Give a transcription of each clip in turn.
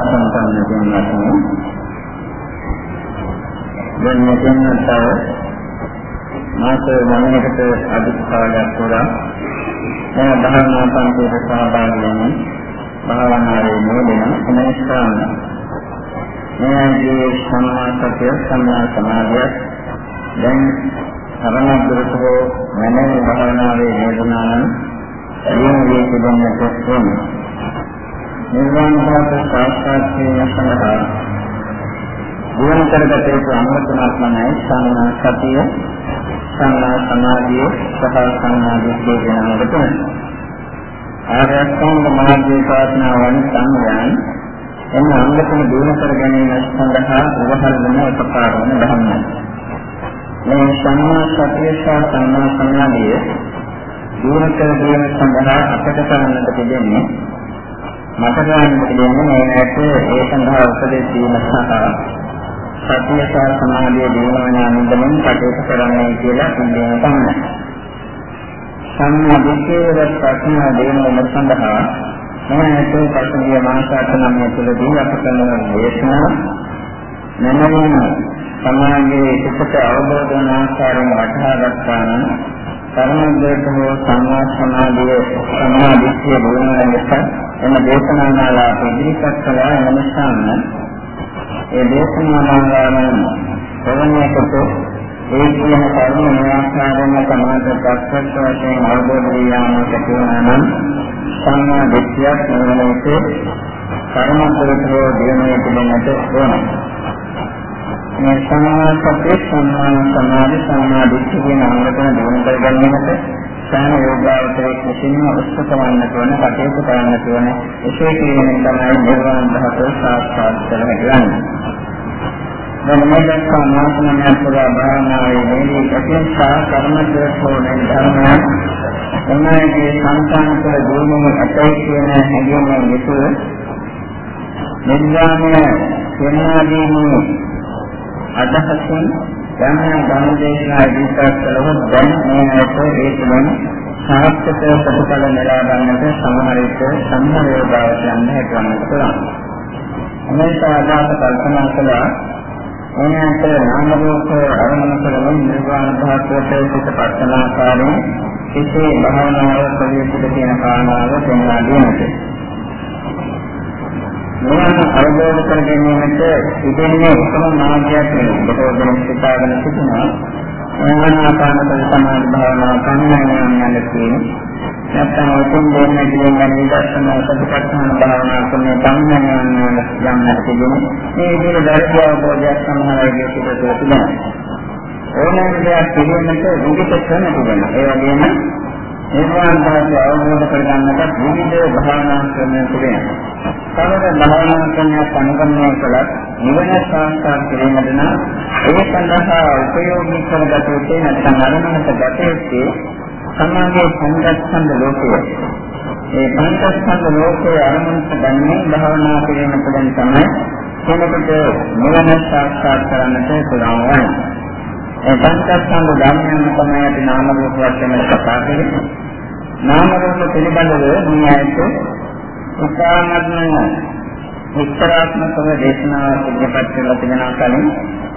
සම්පන්න දෙන්නට දැන් මෙතනට මාස ගණනකට අධික කාලයක් පුරා මම භාවනා පන්තියට සහභාගී වෙමින් භාවනාවේ නියමන සමස්ථාන මේ සම්මාසතිය සම්මා සමාධිය දැන් සරණ දුරතෝ මනෝ භාවනාවේ නියමනාන එළියේ තිබෙන්නට ඕනේ නිර්වාණ ධාතු සාක්ෂාත් කිරීම සඳහා දියුණු කරගත යුතු අනුමතනක් තමයි සම්මා සතිය සම්මා සමාධිය සහ සම්මා දිට්ඨිය කියන දෙක. ආරක්ෂාංග මාර්ගයේ ප්‍රාර්ථනාවන් සංයයන් එන අංගතම දියුණු කර ගැනීම සඳහා උවහල් වන උපකාර වන ධර්මයි. මේ සම්මා සතිය සහ සම්මා සමාධිය දියුණු කර ගැනීම සඳහා අපට කරන්නට තිබෙන්නේ මට ගන්න පිළිගන්නේ මේ ඇට ඒ සඳහා උපදෙස් දීම සහ සතිය සහ සමාධිය දිනවන අනුගමන කටයුතු කරන්නයි කියලා කියන්නේ තමයි. සම්මා දිට්ඨිය ප්‍රශ්න දෙනව සඳහා මම ඇට පසුගිය මාස 8 තුළදී අප කරන දේශනා මනෝමය සමාජයේ සිට අවබෝධ වන ආකාරයෙන් වටහා ගන්නා නම් කර්මද්වේත හෝ සම්මා සමාධිය සම්මා දිට්ඨිය දිනවන නිසා එම දේශනා මාලාව ඉදිරිපත් කළා එම නිසාම ඒ දේශනා මාලාවෙන් ප්‍රවණයකට ඒ කියන කර්ම නිවාසයෙන් සමාජ ප්‍රත්‍යක්ෂ වශයෙන් අවබෝධ වියාමකට කියනවා නම් සම්මා දිට්ඨියක් නෙවෙයි කර්ම පුරුෂෝ දිනේ තිබෙන්නට ඕන. මේ සම්මා සතිය සම්මා සමාධි සම්මා දිට්ඨිය කියන අංග තුන දිනු කර ගැනීමට සෑම යෝගාවචරයක් විසින්ම උත්සුක වන්නට ඕන කටයුතු කරන්නට ඕන එසේ කිරීමෙන් තමයි නිර්වාණ ධාතුව සාක්ෂාත් කරගන්නේ. දැන් මේ දක්වා මාසනමය පුරා භාවනාවේ මේ ප්‍රතිස්ථා කර්මදේශෝ ධර්මයන් එන්නේගේ සංකාන කළ දුරුම අතයි කියන හැඟීමෙන් යුතුව නිර්වාණය වෙනාදීනේ අදහසින් යම් යම් ධර්මදේශනා ඉදිරිපත් කළොත් දැන් මේ ඇයට ඒ තුළින් සාර්ථක ප්‍රතිඵල ලබා ගන්නට සමහර විට සම්මත යෝගාවචරයන් හැටවන්නට පුළුවන්. මේක ආදාත කල්පනා කළා මොනවාට නාම රූප අරමුණු කරමින් නිර්වාණ ධාතුවට සිත පත්තන ආකාරයෙන් සිතේ භාවනාව ප්‍රවේශිත කියන කාරණාව පෙන්වා දෙන්නට. මේවා අවබෝධ කර ගැනීමට ඉතින්නේ එකම මාර්ගයක් නෙවෙයි. බොහෝ දෙනෙක් සිතාගෙන සිටිනවා. ආනාපානසති සමාධි භාවනාව කන්නයන් යන තියෙන්නේ. නැත්නම් උතුම් දෙන්න කියන නිදර්ශන සතිපට්ඨාන භාවනා කරන කන්නයන් යන යන්නට තියෙන්නේ. මේ විදිහට ධර්ම අවබෝධයක් සමහරවිට සිදුවට තිබෙනවා. ඕනෑම දෙයක් පිළිවෙන්නට විවිධ ක්‍රම තිබෙනවා. ඒ වගේම නිර්වාණ ධාතුව අවබෝධ කරගන්නට විවිධ භාවනා ක්‍රම තිබෙනවා. කවර භාවනා ක්‍රමයක් අනුගමනය කළත් නිවන සාක්ෂාත් කිරීමට නම් ඒ සඳහා උපයෝගී කරගත යුත්තේ නැත්නම් අරමුණට ගත යුත්තේ සමාගයේ සංගතසන්ද ලෝකය. ඒ සංගතසන්ද ලෝකයේ අරමුණට ගන්නේ භාවනා කිරීම තුළින් තමයි කෙනෙකුට නිවන සාක්ෂාත් කරන්නට පුළුවන් වන්නේ. ඒ සංගතසන්ද ධර්මයන් තමයි අපි නාම රූප වශයෙන් කතා කරන්නේ. නාම රූප පිළිබඳව මේ ඇයිද උපාමත්ම විස්තරාත්මකව දේශනාවක් ඉදිරිපත් කරලා තිබෙනවා කලින්.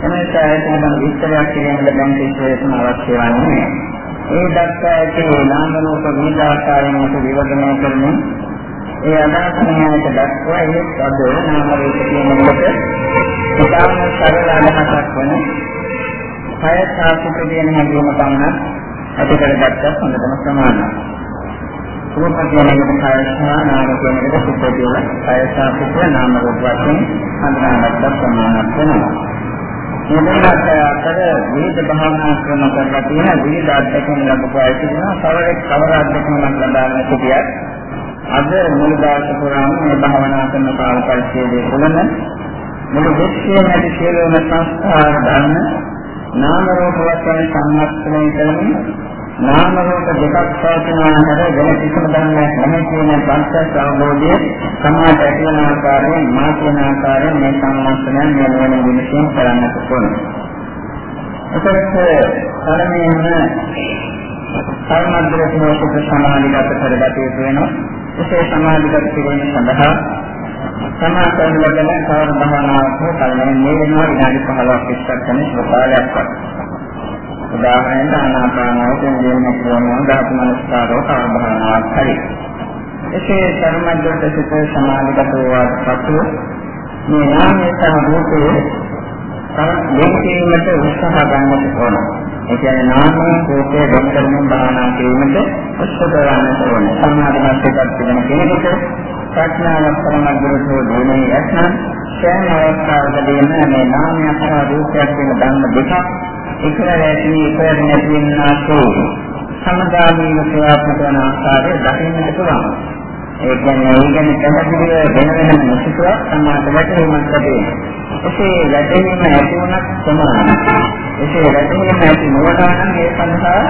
එනිසා ඒකම විස්තරයක් කිරීමට දැන් කිසිවෙම අවශ්‍ය වන්නේ ඒ දක්වා ඇති නාම රූප විදාකාරයෙන් විවදනය කරමින් ඒ අදාළමයට දක්වා ඒ අද නාම රූප කියනකොට ඉතාම සරල අදහසක් වන කය සාසිත කියන හැඟීම පමණක් ඇති කරගත්තත් හොඳටම සමානයි රූප කියන එකට කය සහ නාම කියන එකට සිත් කියලා කය සහ සිත් නාම රූප වශයෙන් හඳුනාගත්ත ප්‍රමාණයක් වෙනවා. මෙතනත් අතර විවිධ භාවනා ක්‍රම කරලා තියෙන විවිධ අධ්‍යක්ෂණ ලැබපු අය කියනවා කවරෙක් කවර අධ්‍යක්ෂණයක් ලබාගෙන සිටියත් අද මුල් දවස පුරාම මේ භාවනා කරන කාල පරිච්ඡේදයේ තුලම මුළු දෙස්සියම ඇති සියලුම සංස්කාර ධර්ම නාම රූප වශයෙන් සම්මස්තනය කරමින් නාම රූප දෙකක් පවතිනා හැර වෙන කිසිම ධර්මයක් නැහැ කියන පංචස් අවබෝධය සමාජ ඇතිවන ආකාරයෙන් මා කියන ආකාරයෙන් මේ සම්මස්තනයන් මේ වෙන විදිහකින් කරන්නට ඕන. ඒකත් තරමේම සම්මාද්‍රක මොකද සමාධිගත කරගත යුතු වෙනවා. ඒ සමාධිගත කිරීම සඳහා සමා කරන ලබන කවර භාවනාවක් හෝ කලින් මේ වෙනවා විනාඩි 15ක් 20ක් යන ස්වභාවයක් වත්. උදාහරණයක් ආනාපානයෙන් දෙන්න පුළුවන් ධාතු මනස්කාරෝ කවර භාවනාවක් හරි. එසේ ධර්මද්දට සිත සමාධිගත වූාට පසු මේ නාමය සහ රූපය දෙකීමට උත්සාහ ගන්නට ඕන. ඒ කියන්නේ නාම රූපයේ වෙන් කරමින් භාවනා කිරීමට උත්සාහ ගන්නට ඕන. සමාධිමත් එකක් තිබෙන කෙනෙකුට ප්‍රඥාවක් පරමද්දරතෝ දෙන්නේ යත්නම් සෑම අවස්ථාවකදීම මේ නාමය සහ රූපයක් වෙන ධර්ම දෙකක් එකල ඇති එකල නැති වෙනාසෝ සමගාමීව ක්‍රියාත්මක වන ආකාරය දකින්නට පුළුවන්. ඒ කියන්නේ ඒ ගැන පැහැදිලිව වෙන වෙනම නොසිතුවක් සම්මාත වැටහීමක් ලැබේ. එසේ වැටහීම ඇති වුණත් සමානයි. එසේ වැටහීම ඇති නොවන මේ සඳහා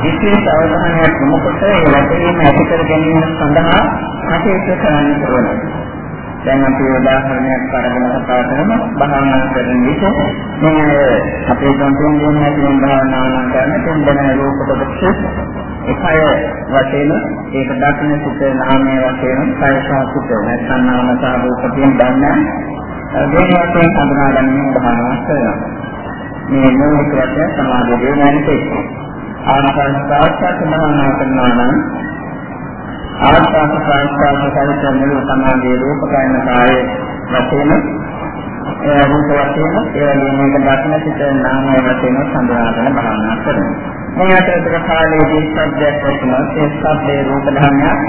විශේෂ අවධානයක් යොමු කොට ඒ වැටහීම ඇති කර ගැනීම සඳහා කටයුතු කරන්න ඕනේ. දැන් අපි උදාහරණයක් අරගෙන කතා කරමු. භාවනා කරන විට මේ අපේ සම්පූර්ණ වෙන භාවනා නම් කරන තුන්දෙනා රූප කොටස එකය වශයෙන් ඒක දක්න සිට නාමයේ වශයෙන් කයසාසිත නැත්නම් නාම සහ රූප කියන ගන්න දෙන වශයෙන් හඳුනා ගැනීම භාවනා කරනවා. මේ මූලික වශයෙන් සමාධිය දෙන්නේ ආනාපාන සාක්ෂාත් භාවනා කරනවා නම් ආස්වාද ප්‍රාස්වාද සහිත මුළු සමාධියේ රූප කයන කායේ වශයෙන් ඒ රූප වශයෙන් ඒ වගේම මේක දක්න සිට නාමයේ වශයෙන් සම්බන්ධන භාවනා කරනවා. මේ අතරතුර කාලයේදී සත්‍යයක් වශයෙන් ඒ සත්‍යයේ රූප ධර්මයක්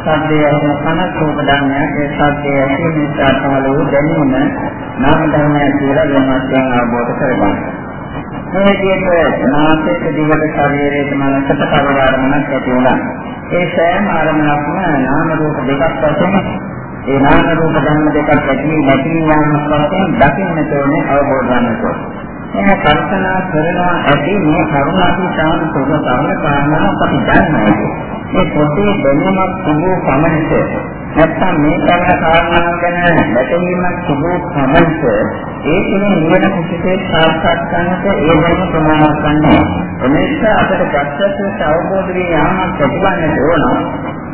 සත්‍යයේ වශයෙන් කන රූප ධර්මයක් ඒ සත්‍යයේ ඇති නිසා පහළ වූ දැනීම නාම ධර්මයක් කියලා වෙනස්යෙන් අවබෝධ කරගන්නවා. මේ විදිහට නාසයේ දිවට ශරීරයේ මනසට පරිවාරමක් ඇති වුණා. ඒ සෑම ආරම්භයක්ම නාම රූප දෙකක් වශයෙන් ඒ නාම රූප ධර්ම දෙකක් ඇති නැති යාමක් වශයෙන් දකින්නට ඕනේ අවබෝධ ගන්නට ඕනේ. එන කල්පනා කරනවා ඇති මේ කරුණ අපි සාම සෝද සාමන කාරණා අපි දන්නවා. මේ පොතේ දැනුමක් තිබූ පමණට නැත්නම් මේ කරන කාරණා ගැන වැටහීමක් තිබූ පමණට ඒ කියන්නේ නිවන කුසිතේ සාක්ෂාත් කරන්නට ඒ වෙනම ප්‍රමාණවත් නැහැ. එනිසා අපට ප්‍රත්‍යක්ෂ අවබෝධ වී යාමක් ඇතිවන්නට ඕන.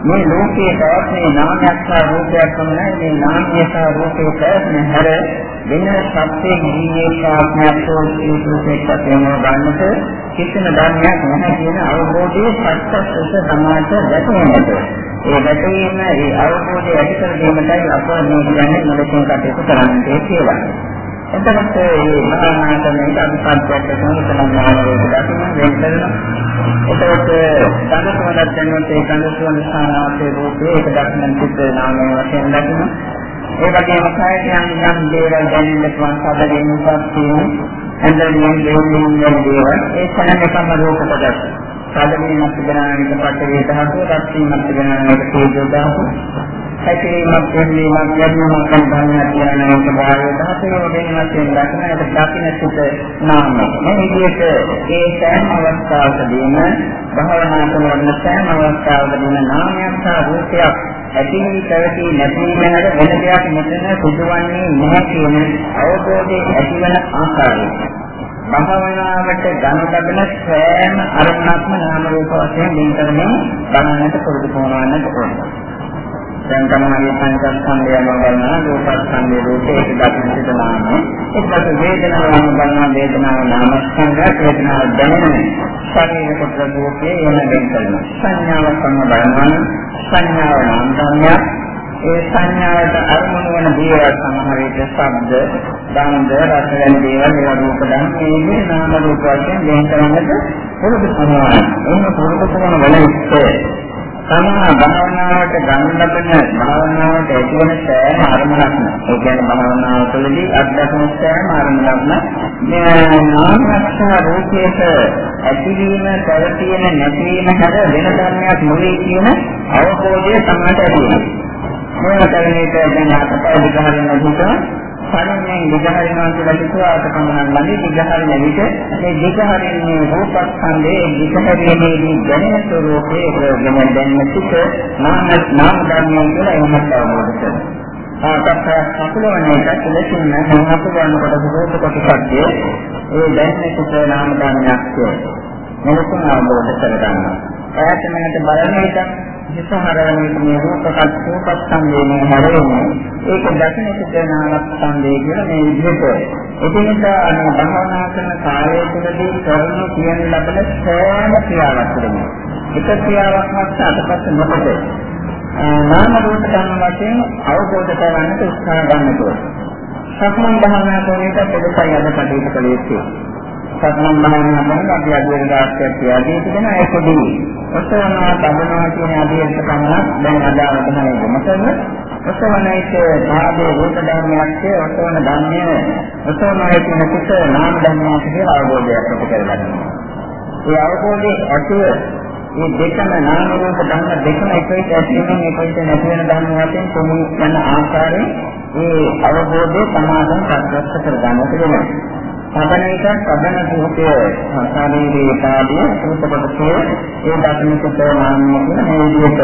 මේ ලෝකයේ පවත්නේ නාමයක් සහ රූපයක් පමණයි මේ නාමය සහ රූපේ ප්‍රයත්න හැර වෙන සත්‍යයේ නිවියේ ප්‍රාඥාවක් සෝසීතුසෙක් වශයෙන් ගන්නට කිසිම ධර්මයක් නැහැ කියන අවබෝධයේ ප්‍රත්‍යක්ෂ සමාජ දැකීමට. ඒ දැකීම ඒ අවබෝධය ඇති කර ගැනීමටයි අප මේ කියන්නේ මෙලෙසින් කටයුතු කරන්නේ කියලා. එතකොට මේ භාවනා කරන අභිපත්‍යයක් තමයි නාමරූප දකින්න වෙන කරනවා. එතකොට සංගතවලත් දැනුවත් ඒ සංගතවල ස්ථානාවේ රූපේ ඒක දක්නන් සිත් නාමයේ වශයෙන් දකින්න. ඒ වගේම කායයන් යම් දේවල් දැනෙන්න පුළුවන් සාධකයෙන් පස්සේ ඇඳගෙන දෙන්නේ දේවල් ඒ සැනකම රූප කොටස්. සාධකයෙන් අපිට පටේ දහස, රත්ත්‍රිමත් ගණනකට තේජෝ දහස හැකීමක් වෙනීමක් යන්නමක් ගන්නවා කියන එක භාවය දහසේ වශයෙන් වශයෙන් දක්නට දකින්න සිට නාම. මේ විදිහට ඒ සෑම අවස්ථාවකදීම භාවනා කරන සෑම අවස්ථාවකදීම නාමයක් සහ රූපයක් ඇති වී පැවති නැති වෙනද වෙන දෙයක් මෙතන සිදුවන්නේ නැහැ කියන අවබෝධයේ ඇතිවන ආකාරය. භාවනාවට ගන්න ලබන සෑම අරමුණක්ම නාම රූප වශයෙන් දින් කරමින් බලන්නට පුරුදු කරනවන්නට ඕනේ. දැන් තමයි පංචස්කන්ධය ගන්නවා රූපස්කන්ධය රූපේ දකින්න සිතනාම එක්කත් වේදනාව ගන්නවා වේදනාව නාමස්කන්ධය වේදනාව දැනෙන ශරීර කොට රූපේ එන දෙන්න කරනවා සංඥාව සම්බන්ධන සංඥාව නාම ධර්මයක්. ඒ සංඥාවට අරමුණු වන දේවල් සමහර විට ශබ්ද, ගන්ධ, රස වැනි දේවල් ඒවා රූප ධර්ම මේ නාම රූප වශයෙන් දෙන්න කරන්නට පුරුදු කරනවා. එහෙම පුරුදු කරන වෙලාවට සමහර භාවනාවට ගන්න ලබන භාවනාවට ඇතිවන සෑම අරමුණක්ම ඒ කියන්නේ භාවනාව තුළදී අත්දැකීම් සෑම අරමුණක්ම මේ නාමස්ස රූපයක ඇතිවීම පැවතීම නැතිවීම හැර වෙන ධර්මයක් නොවේ කියන අවබෝධය තමයි ඇති වෙන්නේ. මේ තරණයට දැන් අපට විගහරින්න දුක කලින්ෙන් විගහරිනවා කියලා හිතුවාට පමණක් නෙවෙයි විගහරින විට මේ විගහරින්නේ රූපස්කන්ධයේ විගහරීමේදී දැනෙන ස්වરૂපයේ ප්‍රයෝගයෙන් දැනෙන සිට නාම නාම ධර්මයන් කියලා එහෙමත් අවබෝධ කරගන්නවා. ආකප්ප සතුලවන එක ලෙසින් නම් අපුවන කොට රූප කොටසක්දී ඒ දැනෙන සිට නාම ධර්මයක් මෙලෙසින් අවබෝධ කරගන්නවා. ඈතමකට බලන විට හිත හරවන්නේ මේ රූපකත් රූපත් සංවේදී හැරෙන්නේ. ඒක දකින්න සිතනාවක් සංවේ කියන මේ විදිහට. ඒ නිසා අනේ භාවනා කරන කාලය තුළදී කරන කියන ලබන සෑම ක්‍රියාවක් තුළම එක ක්‍රියාවක් මාත් අතපත් නොකොට නාම රූප ධර්ම වශයෙන් අවබෝධ කරගන්නට උත්සාහ ගන්න ඕනේ. සක්මන් භාවනා කරන එක පොඩ්ඩක් අද කටයුතු කළ යුතුයි. සක්මන් භාවනා කරන අපි අධ්‍යයන දාස්කයක් තියාදී තිබෙන ඒකදී ඔසවනවා තබනවා කියන අධ්‍යයන පමණක් දැන් අදාළ තමයි මොකද ඔසවනයිට භාගයේ රූප ධර්මයක් ඔසවන ධර්මය ඔසවනයි කියන පිට නාම ධර්මයක් කියලා අවබෝධයක් ඇති කරගන්නවා. ඒ අවබෝධයේ ඇතුව මේ දෙකම නාම රූප ධර්ම දෙකම එකට ඇතිවෙන එකට නැති වෙන ධර්ම වශයෙන් කොහොම යන ආකාරයෙන් මේ අවබෝධය සමාදන් ප්‍රත්‍යක්ෂ කරගන්නට වෙනවා. සබන එක සබන භූතය ශරීරයේ පාදිය සූත කොටසේ ඒ දක්ෂිනකට නාමය කියන මේ විදිහට.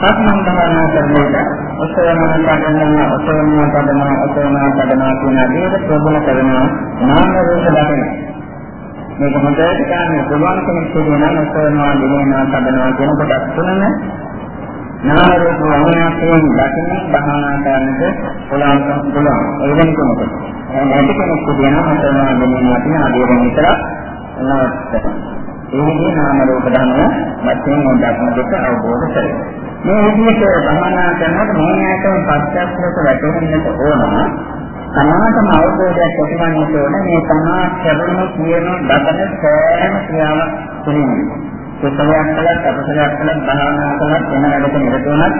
සක්මන් භාවනා කරනකොට ඔසවන පදන ඔසවන පදන ඔසවන පදන කියන දේට ප්‍රබල කරන නාම රූප දකින. මේක හොඳට ගන්න පුළුවන් කෙනෙක් කියනවා ඔසවනවා දිනනවා පදනවා කියන කොටස් තුනම නාම රූප වර්ණයෙන් දකින්න භාවනා කරන්නට පුළුවන් පුළුවන්. ඒ වෙන කෙනෙකුට නැති කෙනෙක් කියනවා මතනවා දෙන්නා තියෙන ආදීරෙන් විතර නවත්ත ඒ විදිහේ නාම රූප ධර්ම වශයෙන් මොඩක්ම දෙක අවබෝධ කරගන්න. මේ විදිහට භාවනා කරනකොට මොහොතකම පස්සක්ලක වැටෙන්නට ඕන සමාතම අවබෝධයක් ඇතිවන්නට ඕන මේ සමා කරන කියන දකන සෑම ක්‍රියාවක් තුළින් කුසලයක් කළත් අකුසලයක් කළත් භාවනා කළත් වෙන වැඩක නිරත වුණත්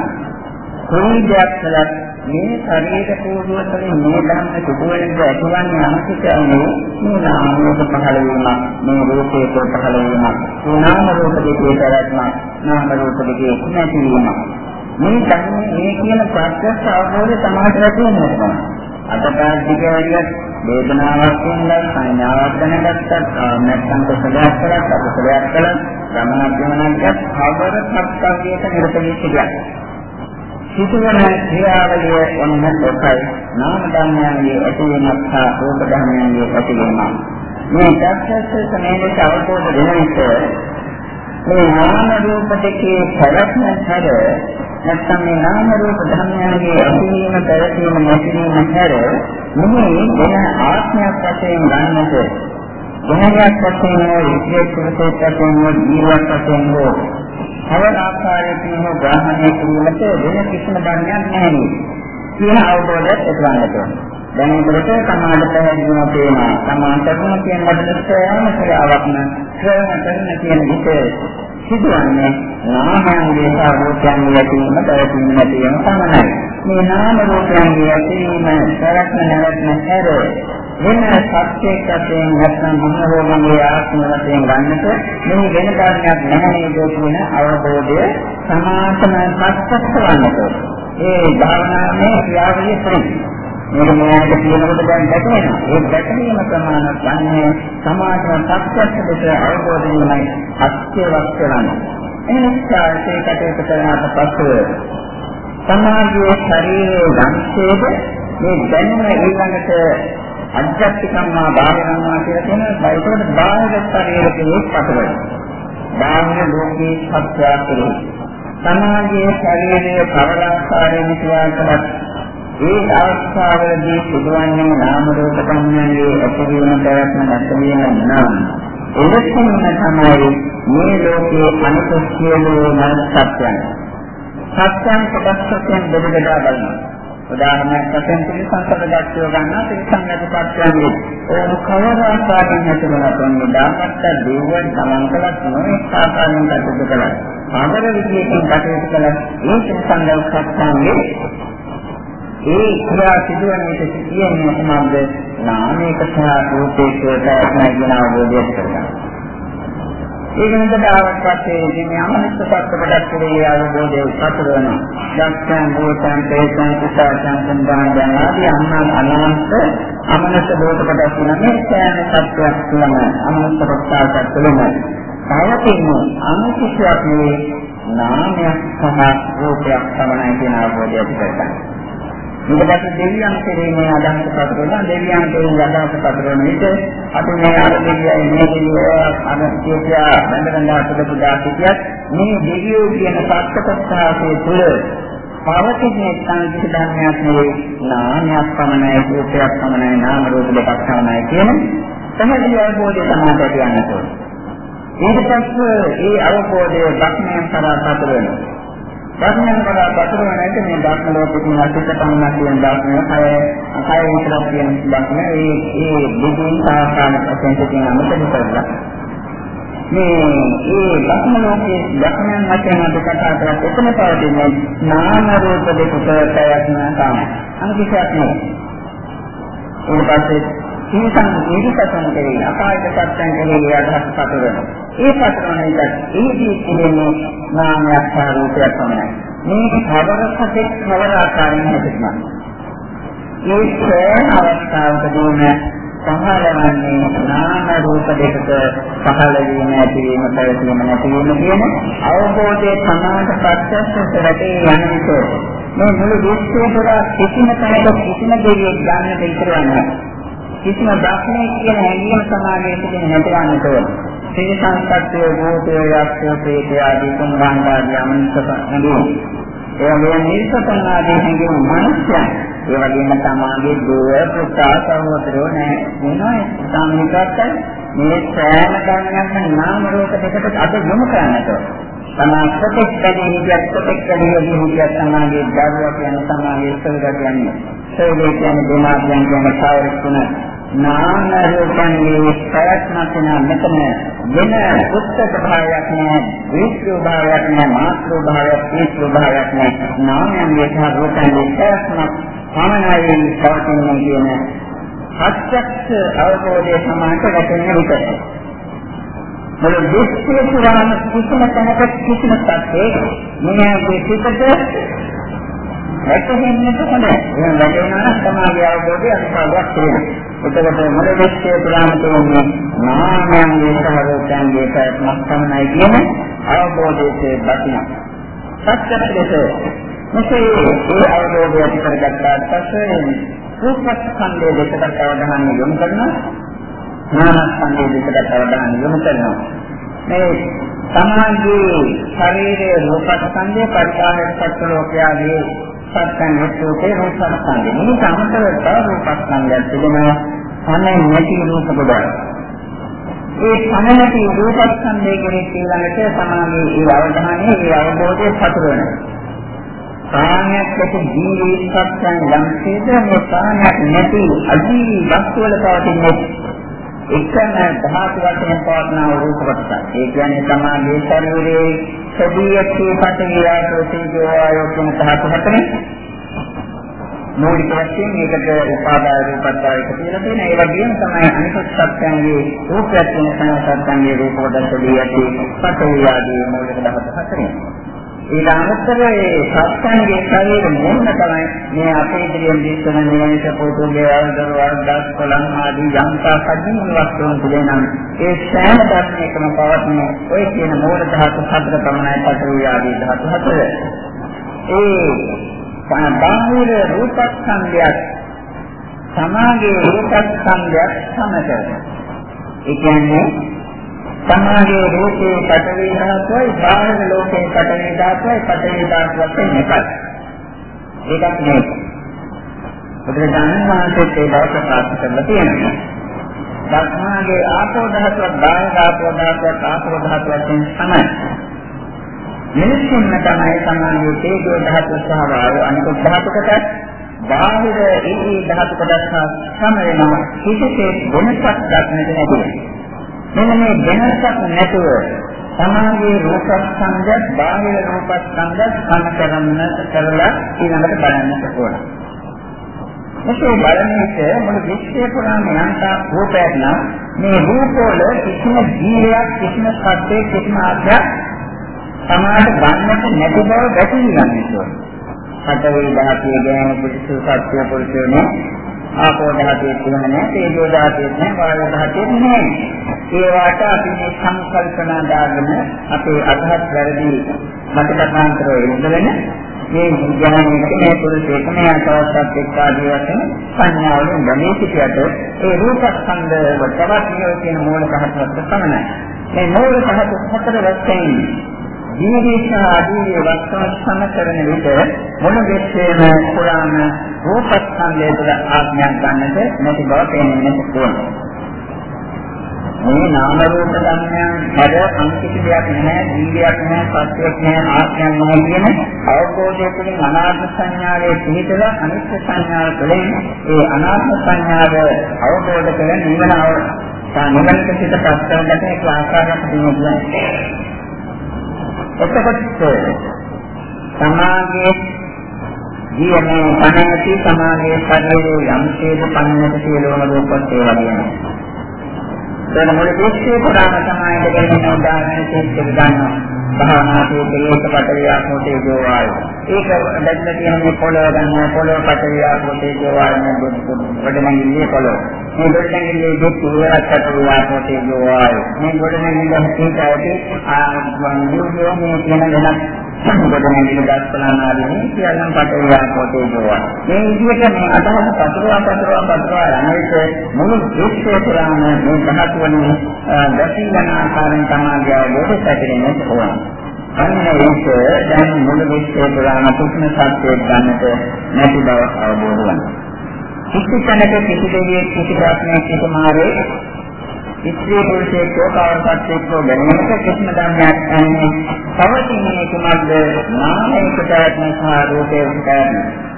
කොයි දෙයක් කළත් මේ ශරීර පූර්වතලින් මේ ධර්ම සිදුවෙනද ඇතිවන්නේ අනිත්‍යන්නේ මේ නාම රූප පහළ වීම මේ රූපේ පහළ වීම මේ නාම රූප දෙකේ පැවැත්ම නාම රූප දෙකේ නැතිවීම මේ ධර්ම මේ කියන ප්‍රත්‍යක්ෂ අවබෝධය සමාජයට තියෙනවා අතට දිගවැඩියක් වේදනාවක් වෙනලා සංඥාවක් දැනගත්තත් නැත්නම් කුසලයක් කළත් අකුසලයක් කළත් ගමනක් ගමනක් කවර සත්‍යයක නිරත වෙච්ච දෙයක්. සිතුවන ක්‍රියාවලිය ඔන්න ඔකයි නාම ධර්මයන්ගේ ඇතිවීමක් සහ රූප ධර්මයන්ගේ ඇතිවීමක්. මේ දක්ෂස සමේලට අවබෝධ වෙන විට මේ නාම රූප දෙකේ පැවැත්ම හැර නැත්නම් මේ නාම රූප ධර්මයන්ගේ ඇතිවීම පැවතීම නැතිවීම හැර මෙහි වෙන ආත්මයක් වශයෙන් ගන්නට ගුණයක් වශයෙන් හෝ විද්‍යාත්මක වශයෙන් හෝ ජීවත් වශයෙන් හෝ හවන ආකාරයකින් හෝ ග්‍රහණය කිරීමට වෙන කිසිම ධර්මයක් නැහැ කියන අවබෝධයක් ඇතිවන්නට ඕනේ. දැන් ඒකට සමාජ පැහැදිලිව පේනවා. සමාජ කරන කියන වචන සෑම ක්‍රියාවක්ම ක්‍රම කරන කියන විදිහට සිදුවන්නේ නාමයන්ගේ සහ රූපයන්ගේ ඇතිවීම පැවතීම නැතිවීම පමණයි. මේ නාම රූපයන්ගේ ඇතිවීම පැවැත්ම නැවැත්ම හැර වෙන සත්‍යයක් වශයෙන් නැත්නම් මනෝරෝගයේ ආත්ම වශයෙන් ගන්නට මේ වෙන කාරණයක් නැහැ නේද කියන අවබෝධය සමාතම සත්‍යස්ස වන්නට. ඒ භාවනාවේ ක්‍රියාවලිය තමයි. මේක මෙයාට කියනකොට දැන් දැකෙනවා. ඒ දැකීම ප්‍රමාණවත් වන්නේ සමාජම සත්‍යස්ස දෙක අවබෝධ වීමයි අත්‍යවශ්‍ය කරන්නේ. එනිසා ඒ කටයුතු කරනාට පස්සෙ සමාජයේ ශරීරයේ වංශයේද මේ දැනුම ඊළඟට අධ්‍යාත්මිකම්මා බාහිරම්මා කියලා කියන බයිතකට බාහිර ශරීරයේ පටවයි. බාහිර ලෝකේ සත්‍යය සමාජයේ ශරීරයේ කවලාකාරයෙන් ක්‍රියාකරන ඒ අවස්ථාවලදී සිදුවන්නේ නාම රූප ධර්මයන්ගේ ඇතිවීම පැවැත්ම නැතිවීම නම් එලෙසින්ම තමයි මේ ලෝකයේ අනිත්‍ය සියලුම සත්‍යයන්. සත්‍යයන් කොටස් වශයෙන් බෙද බෙදා බලනවා. උදාහරණයක් වශයෙන් ත්‍රිසංකත දැක්විය ගන්නා ත්‍රිසංගත සත්‍යයන්ගේ ඕන කවර ආකාරයෙන් හසුරවන තොන්නේ දාපත්ත දේවයන් සමන්කලක් නොඑක ආකාරයෙන් කටයුතු කළා. ආදර විදියකින් කටයුතු කළා. ඒ ත්‍රිසංගත සත්‍යයන්ගේ ඒ ක්‍රියා සිදුවන විට කියන්නේ මොකක්ද? නාමයක සහ රූපයක පැවැත්මයි කියන අවබෝධය කරගන්න. ඒක නිතරාවක් පස්සේ ඉතින් අමනිස්ස සත්‍ය කොටස් කෙරෙහි අවබෝධය පතර වෙනවා. දක්ෂයන්, භූතයන්, ප්‍රේතයන්, කුසලයන්, සම්බන්ධයන් ආදී අන්නාන් අනන්ත අමනිස්ස භූත කොටස් වෙන මේ සෑම සත්‍යයක් තුළම අමනිස්ස කොටසක් තුළම පවතින අනුකිෂයක් නෙවේ නාමයක් සහ රූපයක් තමයි කියන අවබෝධය ඇති කරගන්න. ඊට පස්සේ දෙවියන් කෙරේ මේ අදහස පතරනවා දෙවියන් කෙරේ අදහස පතරන විට අපි මේ අර දෙවියන් මේ දෙවියන් අර කියතියා බඳ බඳ අතට පුදා සිටියත් මේ දෙවියෝ කියන සත්‍ය කොටසාවේ තුල පවතින සංකීර්ණ ධර්මයක් නෙවෙයි නාමයක් පමණයි රූපයක් පමණයි නාම රූප දෙකක් පමණයි කියන පැහැදිලි අවබෝධය තමයි කියන්න ඕනේ. ඊට පස්සේ ඒ අවබෝධය ධර්මයන් කරා පතර වෙනවා. ධර්මයන් කරා පතර වෙනකොට මේ ධර්ම ලෝකෙ තියෙන අසිත පමණක් කියන ධර්මය කය කය විතරක් කියන ධර්මය ඒ ඒ බුදුන් සාකාන වශයෙන් තියෙන අමතක කරලා මේ ඒ ලක්ෂණ ලෝකයේ ලක්ෂණයන් වශයෙන් අපි කතා කරත් එතන පවතින්නේ නාම රූප දෙක ප්‍රත්‍යයන් තමයි. අනිත්‍යයක් නෙවෙයි. ඊට පස්සේ සීසං නිරිකසන කෙරෙහි අපායක සත්‍යයන් කෙරෙහි අදහස් පතරන. ඒ පතරන එක ඒදී කියන්නේ නාමයක් සහ රූපයක් පමණයි. මේ කවරකද කවර ආකාරයෙන් හැදෙනවා. ඒ සෑම අවස්ථාවකදීම පහළවන්නේ නාම රූප දෙකක පහළ වීම ඇතිවීම පැවතීම නැතිවීම කියන අවබෝධයේ සමාන ප්‍රත්‍යක්ෂ රටේ යන විට මේ මුළු විශ්වය පුරා කිසිම තැනක කිසිම දෙයක් ගන්නට ඉතරවන්නේ කිසිම ධර්මයේ කියන හැඟීම සමානයේ තිබෙන නැතිවන්නට ඕන. ශ්‍රී සංස්කෘතිය භූතය යක්ෂය ප්‍රේතය ආදී තුන් භාණ්ඩාදී අමනික නදී ඒ වගේම නිර්සතන ආදී හැඟීම් මනුෂ්‍යයන්. ඒ වගේම තමාගේ දුව පුතා සහෝදරයෝ නැහැ. මොනවද සාමිකත්තයි මේ සෑම ධර්මයක්ම නාම රූප දෙකට අද යොමු කරන්නට තමා ප්‍රතික් කදී හිතියක් ප්‍රතික් කදී හිතියක් තමාගේ දරුවා කියන තමාගේ සොයලා කියන්නේ. සොයලා කියන්නේ දෙමාපියන් කියන කායර තුන. නාම රූපන්නේ ප්‍රයත්නක් වෙන මෙතන වෙන උත්තර භාවයක් නෑ විශ්ව භාවයක් නෑ මාත්‍ර භාවයක් විශ්ව භාවයක් නෑ නාමයන්ගේ සහ රූපයන්ගේ ප්‍රයත්නක් පමණයි පවතින්නේ කියන ප්‍රත්‍යක්ෂ අවබෝධය සමානට වැටෙන විට මුළු විශ්වය පුරාම කිසිම තැනක කිසිම තත්ත්වයක මොනවාගේ සිතට වැටෙන්නට හොඳයි. එහෙනම් වැටෙනවා නම් සමාධි අවබෝධය අනිවාර්යයක් තියෙනවා. එතකොට මොළ විශ්ය පුරාම තියෙන්නේ නාමයන්ගේ සහරෝපයන්ගේ ප්‍රයත්නක් පමණයි කියන අවබෝධයේ දකින්න. සත්‍යපදේශ මෙසේ ඒ අවබෝධය ඇති කරගත්තාට පස්සේ රූපස්කන්ධයේ දෙකට අවධානය යොමු කරනවා. නාමස්කන්ධයේ දෙකට අවධානය යොමු කරනවා. මේ සමාජයේ ශරීරයේ රූපස්කන්ධය පරිපාලන සත්‍ය ලෝකයාගේ සත්‍යන් වස්තුවේ රූපස්කන්ධය. මේ සමතර තව රූපස්කන්ධයක් තිබෙනවා. තමයි නැති රූප කොටස්. ඒ සමනති රූපස්කන්ධය කෙරෙහි ඊළඟට සමාගයේ ඒ අවධානය ඒ අවබෝධය පතුර වෙනවා. සාහනයක් ඇති ජීවී සත්‍යයන් ලංකේද මේ සාහනයක් නැති අජීවී වස්තු වල පවතින්නේ එකම ධාතු වශයෙන් පවත්නා රූප කොටස. ඒ කියන්නේ සමාගයේ ශරීරයේ සදීයකේ පටවිය ආයතනයේ ආයෝ කියන ධාතු හතරේ. මූලික වශයෙන් මේකට උපාදාය රූපත්වය කියලා තියෙන ඒ වගේම තමයි අනිත් සත්‍යයන්ගේ රූපයක් වෙන සංසත්යන්ගේ රූප කොටස සදීයකේ පටවිය ආදී මූලික ධාතු හතරේ. ඊට අමතරව ඒ සත්‍යංගේ ශරීර මොන තමයි මේ අපේ ඉදිරියෙන් දිස්සන නියමිත පොතුගේ ආදර වර්ගස් කොලන් ආදී යම්තා සජීව වස්තුන් පිළිනම් ඒ සෑම ධර්මයකම පවත්න ඔය කියන මූල ධාතු හතර පමණයි පටවිය ආදී ධාතු හතර. ඒ බාහිර රූපස්කන්ධයක් සමාගයේ රූපස්කන්ධයක් සමතන ඒ කියන්නේ සමාගයේ රූපේ පඨවි ධාතුවයි බාහිර ලෝකේ පඨවි ධාතුවයි පඨවි ධාතුවක් වෙන එකයි. ඒකත් නේ. බුදුරජාණන් වහන්සේ ඒ බව ප්‍රකාශ කරලා තියෙනවා. ධර්මාගේ ආපෝ ධාතුවක් බාහිර ආපෝ ධාතුවක් ආපෝ ධාතුවක් තමයි. මිනිස්සුන්ම තමයි සමාගයේ තේජෝ ධාතුව සහ වායු අනිකුත් ධාතුකට බාහිර ඒ ධාතු කොටස් සම වෙනවා. කිසිසේත් වෙනසක් දක්නට නැතිව. මෙන්න මේ වෙනසක් නැතුව සමාගයේ රූපස්කන්ධය බාහිර රූපස්කන්ධය සම කරන්න කරලා ඊළඟට බලන්නට ඕන. මෙසේ බලන්නේ මොන විශ්ය පුරාම යන්තා රූපයක් නම් මේ රූපවල කිසිම ජීවයක් කිසිම සත්‍යයක් කිසිම ආත්මයක් සමාජ ගන්නට නැති බව දැකී ගන්න ඕන. පටවි දහතිය ගැන පුරුෂ සත්‍ය පුරුෂයනේ ආපෝ ධාතුවේ තියෙන නැහැ, තේජෝ ධාතුවේ නැහැ, වායෝ ධාතුවේ නැහැ. ඒ වාට අපි මේ සංකල්පනා දාගෙන අපේ අදහස් වැරදි මතකතාන්තර ඉඳගෙන මේ විඥානයේ මේ පුරුෂයෙක් මේ අතවස්සත් එක්ක ආදී වශයෙන් සංඥාවලින් දැනී සිටියට ඒ රූපස්කන්ධ වලවත් නියෝ කියන මූල කහතවත් පමණයි. මේ මූල කහත හතර වශයෙන් ජීවිතා ආදී වස්තුන් සමකරන විට මොන දෙස්සේම පුරාණ රූපස්කන්ධය තුළ ආඥා ගන්නට නැති බව පේන්නට පුළුවන්. මේ නාම රූප ධර්මයන් හැද අන්තිම දෙයක් නැහැ, ජීවියක් නැහැ, සත්‍යයක් නැහැ, ආත්මයක් නැහැ කියන අවබෝධය තුළින් අනාත්ම සංඥාවේ පිහිටලා අනිත්‍ය සංඥාව තුළින් ඒ අනාත්ම සංඥාව අවබෝධ කරගෙන නිවන නිවනට සිත පස්සෙන්ට ඒක ආකාරයක් දෙනවා. එතකොට සමාගයේ ජීවනයේ පණති සමාගයේ ශරීරයේ යම් හේතු පන්නට සියලුම රූපත් ඒ වගේම එතන මුල දේශේ පුරාණ සමායයට ගැලපෙන උදාහරණ දෙකක් ගන්නවා. භාවනාවේ දේශ පටවිය ආපෝතේ ජෝවාය. ඒක දැක්ම තියෙන මේ පොළව ගන්න පොළව පටවිය ආපෝතේ ජෝවාය නේ ගොඩනැගිල්ලේ පොළව. මේ ගොඩනැගිල්ලේ දෙක ඉවරක් පටවිය ආපෝතේ ජෝවාය. මේ ගොඩනැගිල්ල හිතේට ආ නියුයෝ මේ කියන වෙනස් ගොඩනැගිලි දස්පලන ආදී සියල්ලම පටවිය ආපෝතේ ජෝවාය. මේ විදිහට මේ අදහස පතරවා පතරවා පතරවා යන්නේ මුළු දේශේ පුරාණ මේ ධාතු වන දැසී යන ආකාරයෙන් තමයි අවබෝධ පැතිරෙන්නේ ඕන. අන්න ඒක දැන් මුළු විශ්වය පුරාණ පුස්න සත්‍යයක් ගන්නට නැති බව අවබෝධ වෙනවා. කිසි තැනක කිසි දෙයක් කිසි ප්‍රශ්නයක් කිසි මාරේ ඉස්ත්‍රි පුරුෂයේ කෝකාවපත් එක්ක ගැනීමට කිසිම ධර්මයක් නැහැ. පවතින්නේ කුමක්ද? නාමයකට සහ රූපයකට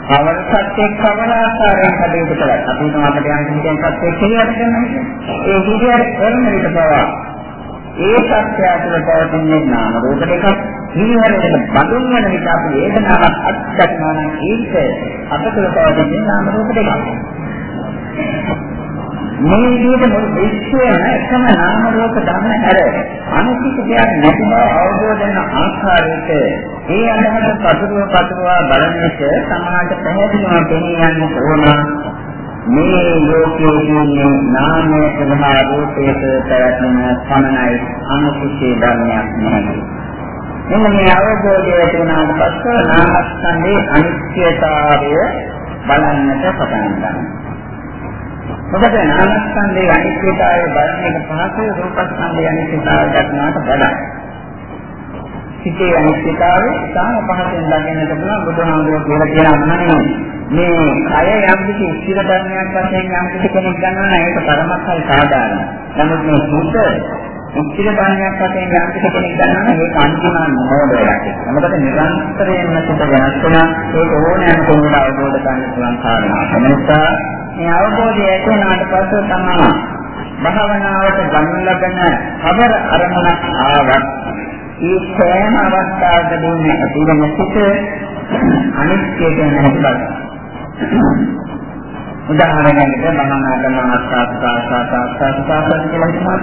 කවර සත්‍යයක් කවර ආකාරයෙන් කටයුතු කරත් අපි මොනවද යන්නේ කියන සත්‍යයක් කියලා කියන්නේ. ඒ විදිහට කරන විට පවා ඒ සත්‍ය අතර පවතින නාම රූප දෙකක් නිවැරදිව බඳුන් වන විට අපි වේදනාවක් අත්දැකනවා නම් ඒක අපතල පවතින නාම රූප දෙකක්. මේ විදිහට මුළු විශ්වයම එකම නාම රූප ධර්ම හැර. අනිත්‍ය දෙයක් නැති බව අවබෝධ වෙන ආකාරයට ඒ අදහස පතුරව පතුරවා බලන විට සමාජ පැහැදිලිව පෙනී යන්න ඕන. මේ ලෝකයේ තියෙන නාමයේ සහ රූපයේ පැවැත්ම සමනයි අනිත්‍ය ධර්මයක් නෙමෙයි. මෙන්න මේ අවබෝධය තුනට පස්ව නාමස්කන්ධයේ අනිත්‍යතාවය බලන්නට පටන් ගන්නවා. මොකද නාමස්කන්ධයේ අනිත්‍යතාවය බලන එක පහසු රූපස්කන්ධයේ අනිත්‍යතාවය දක්නාට වඩා. සිතේ අනිත්‍යතාවය සාම පහසෙන් දකින්නට පුළුවන් බුදුහාමුදුරුවෝ කියලා කියන අන්නනේ මේ කය යම් කිසි ස්ථිර ධර්මයක් වශයෙන් යම් කිසි කෙනෙක් ගන්නවා නම් ඒක පරමත්යි සාධාරණයි. නමුත් මේ සුද්ධ ස්ථිර ධර්මයක් වශයෙන් යම් කිසි කෙනෙක් ගන්නවා නම් ඒක අන්තිම මොහොතයක්. මොකද නිරන්තරයෙන්ම සිත වෙනස් වෙනවා. ඒක ඕනෑම කෙනෙකුට අවබෝධ කරගන්න පුළුවන් කාරණාවක්. ඒ නිසා මේ අවබෝධය ඇති වුණාට පස්සේ තමයි භාවනාවට ගන්න ලබන කවර අරමුණක් ආවත් ඒ සෑම අවස්ථාවකදීම ඇතිවන සිට අනිත්‍ය කියන හැටි බලන්න. උදාහරණයකට භාවනා කරන ආස්වාද කියලා හිතමු.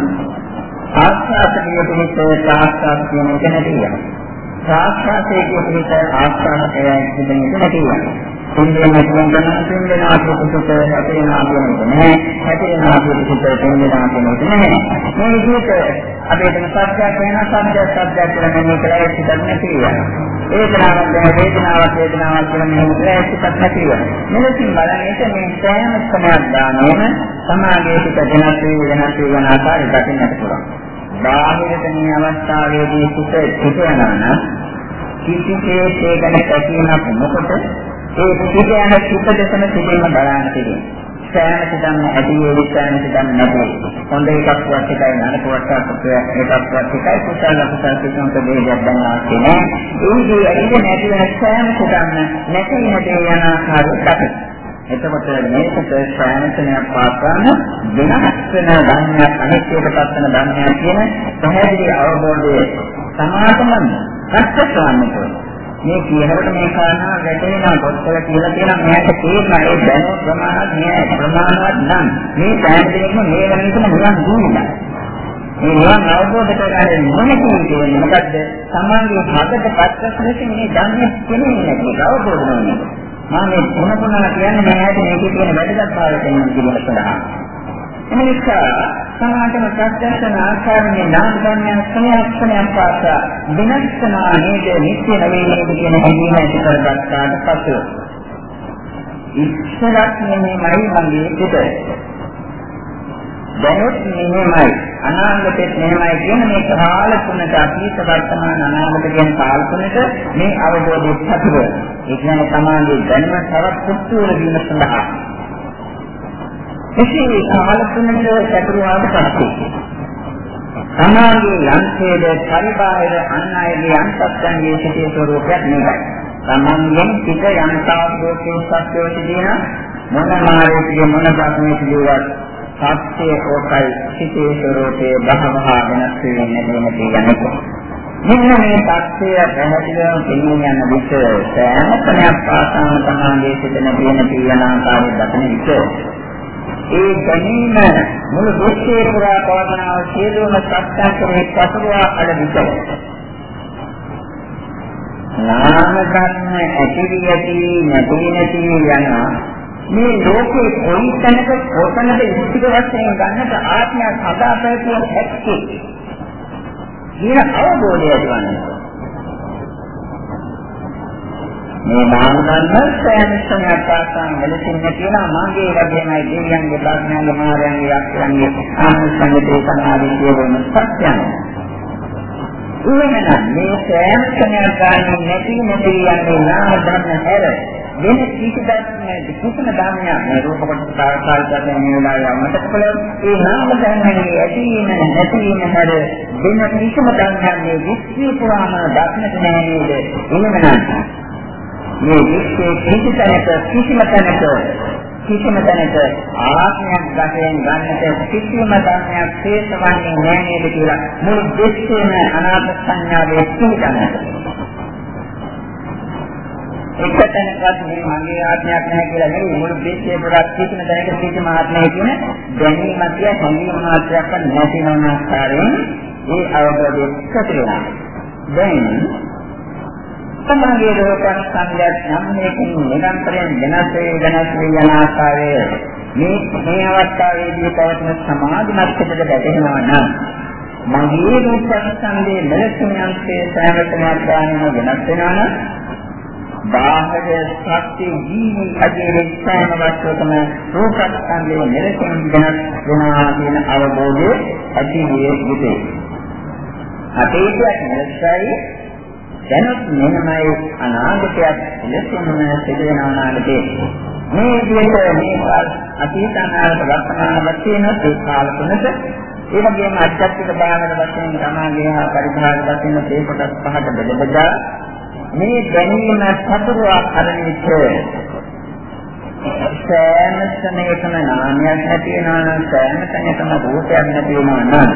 ආස්වාදයේ පිළිපේ ආස්වාද කියන එක නැතිවෙනවා. ආස්වාදයේ පිළිපේ ආස්වාදයේ තිබෙන එක නැතිවෙනවා. තුන්වෙනි මතුන් කරන තුන්වෙනි ආපෝසුත හැටේන ආපෝසුත නැහැ. හැටේන ආපෝසුත තුන්වෙනි ආපෝසුත නැහැ. මේ විදිහට අපේ දෙන සත්‍යයක් වෙන සත්‍යයක් සත්‍යයක් කියලා මෙන්න කියලා ඒක නැති වෙනවා වේදනාවක් ගැන වේදනාවක් වේදනාවක් කියලා මෙන්න කියලා ඒක නැති වෙනවා මෙලෙසින් බලන්නේ මේ සෑම ස්කමයක් දානවම සමාගයේ පිට වෙනස් වී වෙනස් වී යන ආකාරය දකින්නට පුළුවන්. බාහිරට මේ අවස්ථාවේදී සිට සිට යනවා නම් කිසිසේත් ඒ ගැන පැකීමක් නොකොට ඒ පිට යන චිත්ත දෙකම තිබෙන්න බලන්න තියෙනවා. සෑම සිතන්න ඇති වේවි සෑම සිතන්න නැති. හොඳ එකක් වත් එකයි නරකවත් එකක් වත් එකයි කුසල කුසල සිතුම් දෙයක් දැන් ආන්නේ නෑ. ඒකේ ඇති නැති වෙන සෑම සිතන්න නැති නැති යන ආකාරය දකින්න. එතකොට මේකට ශ්‍රාවණයක් පාත්‍රාන වෙනස් වෙන ධර්මයක් අනිත්‍යයට පස්සන ධර්මයක් කියන පැහැදිලි අවබෝධය සමාතම ප්‍රත්‍යක්ෂවන්නට ඕනේ. මේ කියනකොට මේ කාරණා වැටෙනවා පොත්වල කියලා කියන මෙයාට තේරෙනවා ඒ දැනුම ප්‍රමාණවත් නෑ ප්‍රමාණවත් නම් මේ සෑම දෙයක්ම මේ වෙනකම නිවන් දුන්නා. මේ නිවන් අවබෝධ කරගන්න මොන කියන්නේ මොකද්ද? සමාධිය හදට පස්සට මේ ධර්මයේ කියන්නේ නැති අවබෝධ වෙනවා. මම මේ මොන මොනවා කියන්නේ මෙයාට මේකේ තියෙන වැදගත් භාවය කියන විදිහට සඳහන්. එනිසා සමාජම ප්‍රත්‍යක්ෂන ආකාරයෙන් නාම ධර්මයන් ස්නේහස්නයක් පාසා විනස්සනා නේද නිත්‍ය නවීනේද කියන හැඟීම ඇති කරගත්තාට පසු ඉස්සරක් නෙමෙයි මගේ පිට. දැනුත් නෙමෙයි අනාගතෙත් මෙහෙමයි කියන මේ කාල තුනට අතීත වර්තමාන අනාගත කියන කාල තුනට මේ අවබෝධය සතුව ඒ කියන්නේ තමාගේ දැනුම තවත් පුතුර වීම සඳහා. එසේ කාලතුනට සැකරුවාට පස්සේ සමාගයේ යන්ත්‍රයේද පරිබාහිර අන් අයගේ අන්තස්කන්ධයේ සිටේ ස්වરૂපයක් නෙවෙයි. සමන්ගෙන් පිට යන්තාවෝකේ සත්‍යෝටි දින මොන මායේදී මොන ධර්මයේ සිදුවත් සත්‍යය ඕකයි සිටේ ස්වરૂපයේ බහමහා වෙනස් වෙන්නේ නෙමෙයි කියන්නේ. මෙන්න මේ தත්ත්වය පැහැදිලිවම කියන්නේ යන විට සෑම කෙනෙක් පාසාම තමන්ගේ සිටන තියෙන පියන ආකාරය දක්න විට ඒ ගැනීම මුළු විශ්වයේ පුරා පවතින සියලුම සත්‍යන්තරේ පසුවා අඩ විට නාම ධර්ම ඇති ඇති නැති නැති යන මේ ලෝකේ කොයි තැනක කොතනද ඉස්තික වශයෙන් ගන්නට ආත්මය සදා පැවතිය හැක්කේ? කියන අවබෝධය ඇතිවන්නේ. මේ නාම ධර්ම සෑම ස්ථානයක් පාසාම මෙලෙසින් කියනවා මාගේ වගේමයි දෙවියන්ගේ බාහ්‍යංග මායයන්ගේ යක්ෂයන්ගේ ආනන්දයේ සමාධි කියවන සත්‍යයන්. උවමන මේ සෑම ස්ථානයක් ගන්න නැති නැති යන්නේ නාම ධර්ම හැර වෙන කිසිදක් කිසිම ධර්මයක් මේ රූප කොට සාකාරයෙන් මේ වෙලාව යමතක කළ ඒ නාම ධර්මයේ ඇතිවීම නැතිවීම හැර වෙන කිසිම ධර්මයක් මේ විශ්වය පුරාම දක්නට නැහැ නේද? එහෙමනම් මේ විශ්වයේ කිසි තැනක කිසිම තැනක කිසිම තැනක ආත්මයක් වශයෙන් ගන්නට කිසිම ධර්මයක් ශේෂවන්නේ නැහැ නේද කියලා මුළු විශ්වයේම අනාත්ම සංඥාවේ සිහිතනට එක තැනකවත් මේ මගේ ආත්මයක් නැහැ කියලා නෙවෙයි මුළු විශ්වයේ පුරා කිසිම තැනක කිසිම ආත්මයක් කියන දැනීමක් කිය සංගීත මාත්‍රයක් නැති වෙන ආකාරයෙන් මේ අවබෝධය කතරනවා දැන් සමාගයේ රෝපණ සංඥාත් නම් මේකෙන් නිරන්තරයෙන් වෙනස් වේ වෙනස් වේ යන ආකාරය මේ මේ අවස්ථාවේදී පවතින සමාධිමත් පිටද වැටෙනවා නම් මගේ රූපණ සංදේ මෙලෙසින් යන්සේ සෑමතම ගානම වෙනස් වෙනවා නම් බාහිර සත්‍ය ජීවි අධිරේ සෑම වස්තුවකම රූපණ සංදේ මෙලෙසින් වෙනස් වෙනවා කියන අවබෝධය ඇති විය යුතුයි. අතීතයක් නැසයි දැනුත් මෙන්නමයි අනාගතයක් ලෙසම සිදුවෙන අනාගතේ මේ විදිහට මේ අතීත අනාගත වර්තමාන වශයෙන් ඒ කාල තුනක ඒ වගේම අධ්‍යාත්මික භාවන වශයෙන් සමාගයේ හා පරිභාග වශයෙන් මේ කොටස් පහට බෙද බෙදා මේ දැනීම සතුරුවා කරන විට සෑම ස්නේහකම නාමයක් නැති වෙනවා නම් සෑම තැනකම රූපයක් නැති වෙනවා නම්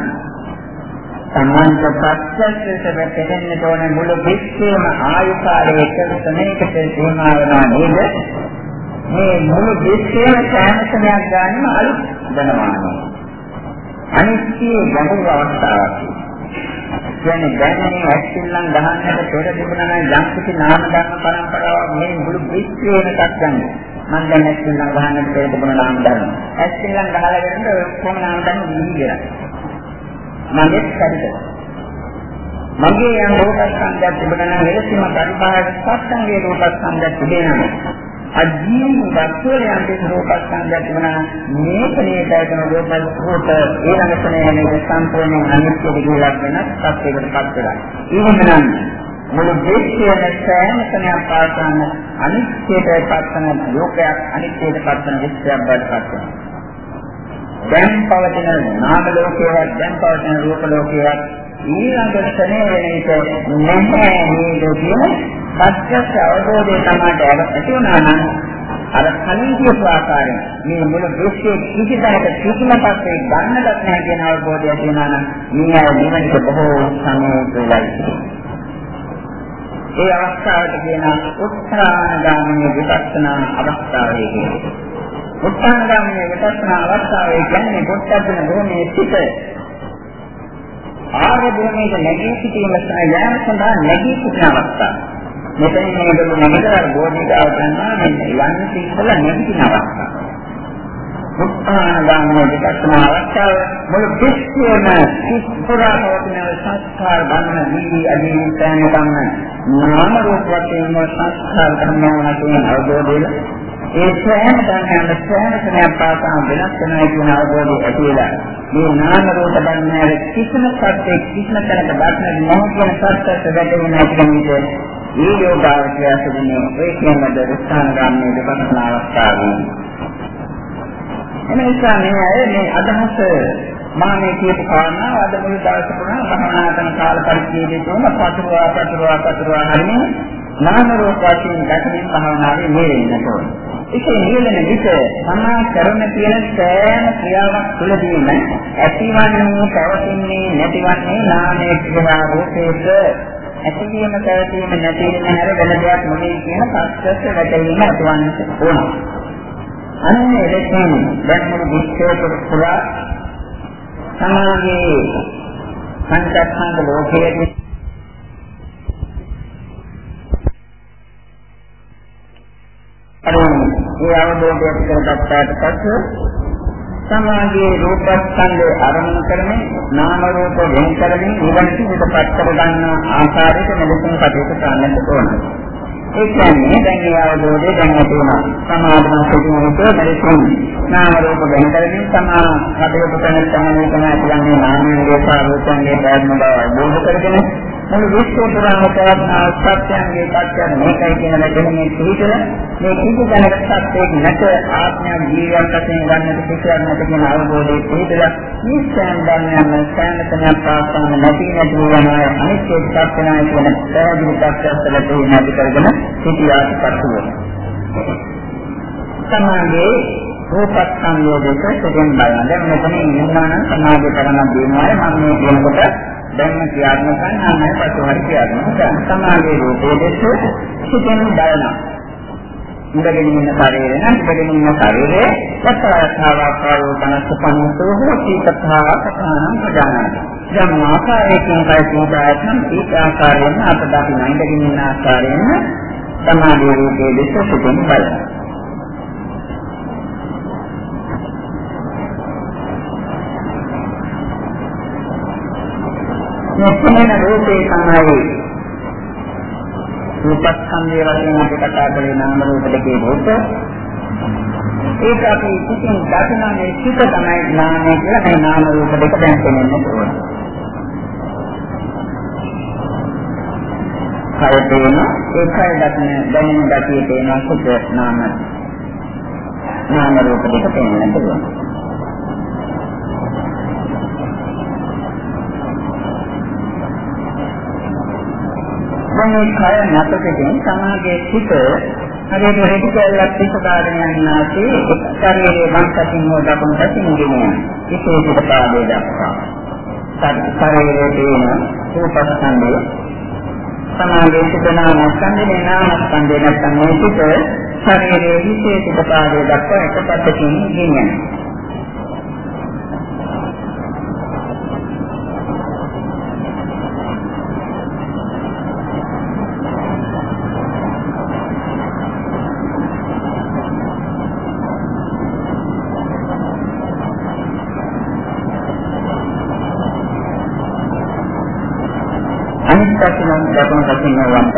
සම්මන්ත ප්‍රත්‍යක්ෂයට වැටෙන්න ඕන මුළු විශ්වයම ආයුකාරයේ කෙලසනයකට සීමා වෙනවා නේද? මේ මුළු විශ්වයම සෑම සමයක් ගන්නම අලුත් දැනවානවා. අනිත්‍ය ගැඹුරු අවස්ථාවක්. කියන්නේ දැනන්නේ ඇස්සිල්ලන් ගහන්නට පෙර තිබුණා නම් යම් කිසි නාම ධර්ම පරම්පරාවක් මේ මුළු විශ්වයම සත්‍යන්නේ. මම දැන් ඇස්සිල්ලන් ගහන්නට පෙර තිබුණ නාම ධර්ම. ඇස්සිල්ලන් ගහලා වෙනකොට කොහොම නාම ධර්ම දිවි කියලා. මගේ ශරීරය. මගේ යම් රූපස්කන්ධයක් තිබුණා නම් එලෙසම පරිපාලක සත්සංගේ රූපස්කන්ධයක් තිබෙනවා. අජීවී වස්තුවේ යම් දෙයක් රූපස්කන්ධයක් තිබුණා මේක නේදයන් රූපස්කෝත ඊළඟට නේ සම්පූර්ණ අනිත්‍ය දෙකක් වෙනස් සත්‍යයකටපත් වෙලා. එහෙමනම් මුළු දේශයේ සෑම කෙනෙක් පාසන අනිත්‍යයට පත්වන ලෝකයක් අනිත්‍යයට පත්වන විශ්වයක් බවට පත් වෙනවා. දැන් පවතින නාම ලෝකයේවත් දැන් පවතින රූප ලෝකයේවත් ඊළඟ ක්ෂණය වෙන විට නැහැ නේද කියන සත්‍යස්ස අවබෝධය තමයි ඇති වුණා නම් අර කලින් කියපු ආකාරයෙන් මේ මුළු දෘශ්‍යයේ කිසිදාක කිසිම පස්සේ ගන්නවත් නැහැ කියන අවබෝධය තියෙනවා නම් මේ අය නිවනට බොහෝ සමීපයි. ඒ අවස්ථාවට කියන උත්තරාණ ගාමී විපස්සනා අවස්ථාවේ කියන්නේ උත්සාහගාමී විපස්සනා අවස්ථාවේ කියන්නේ පොට්ටබ්බන භූමියේ සිට ආර්ය භූමියට නැගී සිටීම යෑම සඳහා නැගී සිටින අවස්ථාව. මෙතන මේක නැගලා බෝධිකාව ගන්නවා යන්නේ සිස්සලා නැගිටින අවස්ථාව. උත්සාහගාමී විපස්සනා අවස්ථාව මුළු විශ්වයේම පුරාපවතින සංස්කාර ගන්න දීවි අධිසයන් ගන්න නාම රූප වශයෙන් සංස්කාර ගන්නවා කියන අවබෝධය ඒ සෑම තැනකම සෑම තැනක් පාසා වෙනස් වෙනවා කියන අවබෝධය ඇති වෙලා මේ නාම රූප ධර්මයේ කිසිම සත්‍යයක් කිසිම තැනක දක්නට නොකියන සත්‍යයක් වැටෙන්නේ නැති කෙනෙකුට මේ යෝගාවචරය සුදුනේ ඒ කියනද ස්ථාන ගාමී දෙපසන අවස්ථාවේ. එනිසා මේ මේ අදහස මා මේ කියපු කාරණා අද මුල් දවසේ පුරා භවනා කරන කාල පරිච්ඡේදයේ තුන පතුරවා පතුරවා පතුරවා හරිනේ. නාම රූප වශයෙන් දැකීම භාවනාවේ මෙරෙන්නට ඕන. ඒකේ නියලන විට සමා කරන තියෙන සෑම ක්‍රියාවක් තුළදීම ඇතිවන්නේ පවතින්නේ නැතිවන්නේ නාමයේ කියලා රූපේක ඇතිවීම පැවතීම නැතිවීම හැර වෙන දෙයක් නෙවෙයි කියන පස්සට වැටීම අතුවන්නට ඕන. අන්න එලෙසින් දැන් මුළු විශ්වය පුරා සමාගයේ පංචස්කන්ධ ලෝකයේ ඒ අවබෝධය කරගත්තාට පස්සේ සමාධියේ රූපස්කන්ධය ආරම්භ කරමින් නාම රූප වෙන කරමින් නිවන පිටපත් කර ගන්න ආකාරයට මෙලෙසින් කටයුතු කරන්නට ඕන. ඒ කියන්නේ දැන් මේ අවබෝධය දැන් ඇතිවෙනවා. සමාධිමත් සිටිනකොට මෙලෙසින් නාම රූප වෙන කරමින් සමා කටයුතු කරන සමනය කරන කියන්නේ නාමයේ රූපයන්ගේ ප්‍රයත්න බව අවබෝධ කරගෙන මුළු විශ්ව පුරාම පවත්නා සත්‍යයන්ගේ තත්ත්වයන් මේකයි කියන වැටෙන්නේ පිළිතර මේ කිසි දැනක සත්‍යයක් නැත ආත්මය ජීවියක් වශයෙන් ගන්නට කිසියක් නැත කියන අවබෝධයේ පිළිතර මේ සෑම ධර්මයන් සෑම තැනක් පාස්සන නැති නැති යන අනිත්‍ය සත්‍යනාය කියන පැහැදිලි තත්ත්වයට නැති කරගෙන සිටියාට පසුව සමාගයේ රූපස්කන්ධය දෙක සුදුන් බලන දැන් මෙතන ඉන්නවා නම් සමාගයේ තරණක් දෙනවා මම මේ කියනකොට දැන් ක්‍රියාත්මක කරනවා පසු හරි ක්‍රියාත්මක කරනවා. සමාගයේ රූපයේ දෙස සිතෙන් බලනවා. ඉඳගෙන ඉන්න ශරීරය නම් ඉඳගෙන ඉන්න ශරීරයේ සත්‍යතාවක් ආයෝපන සුපන්නතෝ හෝති තථා කථානම් ප්‍රදානයි. යම් ආකාරයකින් කයින් ප්‍රයත්නම් ඒ ආකාරයෙන් අප දකින්න ඉඳගෙන ඉන්න ආකාරයෙන් සමාධි රූපයේ දෙස සිතෙන් බලනවා. මෙතන රූපේ තමයි රූපස්කන්ධය වශයෙන් අපි කතා කරේ නාම රූප දෙකේ රූප ඒක අපි කිසිම දකින්නේ සිත තමයි නාමය කියලා මේ නාම රූප දෙක දැන් තේරෙන්න ඕන. කය තේන ඒකයි දකින දැනෙන ගතිය තේන සුත නාම නාම රූප දෙක තේරෙන්න ඕන. මේ කය නැතකකින් සමාගයේ සිට හරියට රෙදි කැල්ලක් පිට දාගෙන යනාසේ ශරීරයේ වංශකින් හෝ දකුණු පැතින් ගෙනියන. විශේෂිත පාදයේ දක්වා. ශරීරයේ තියෙන රූපස්කන්ධය සමාගයේ සිට නාමස්කන්ධේ නාමස්කන්ධේ නැත්නම් මේ සිට ශරීරයේ විශේෂිත පාදයේ දක්වා එක පැත්තකින් ගෙනියනවා.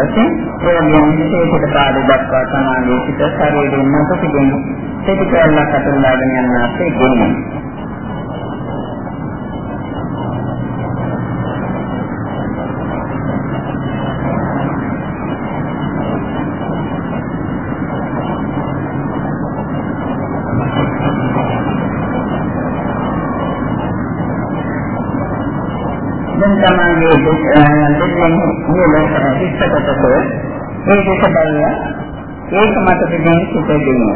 දකුණු වම් පැත්තේ ඒ වගේම විශේෂිත පාද දක්වා සමානයේ සිට ශරීරයෙන් මත පිටින් පිටිකල්ලක් අතුල්ලාගෙන යන ආසේ ගෙනියන තමන්ගේ දෙන්නේ නියම ඉස්සතට ඒ දෙක බලලා. ඒක මත දෙන්නේ සිතෙන්නේ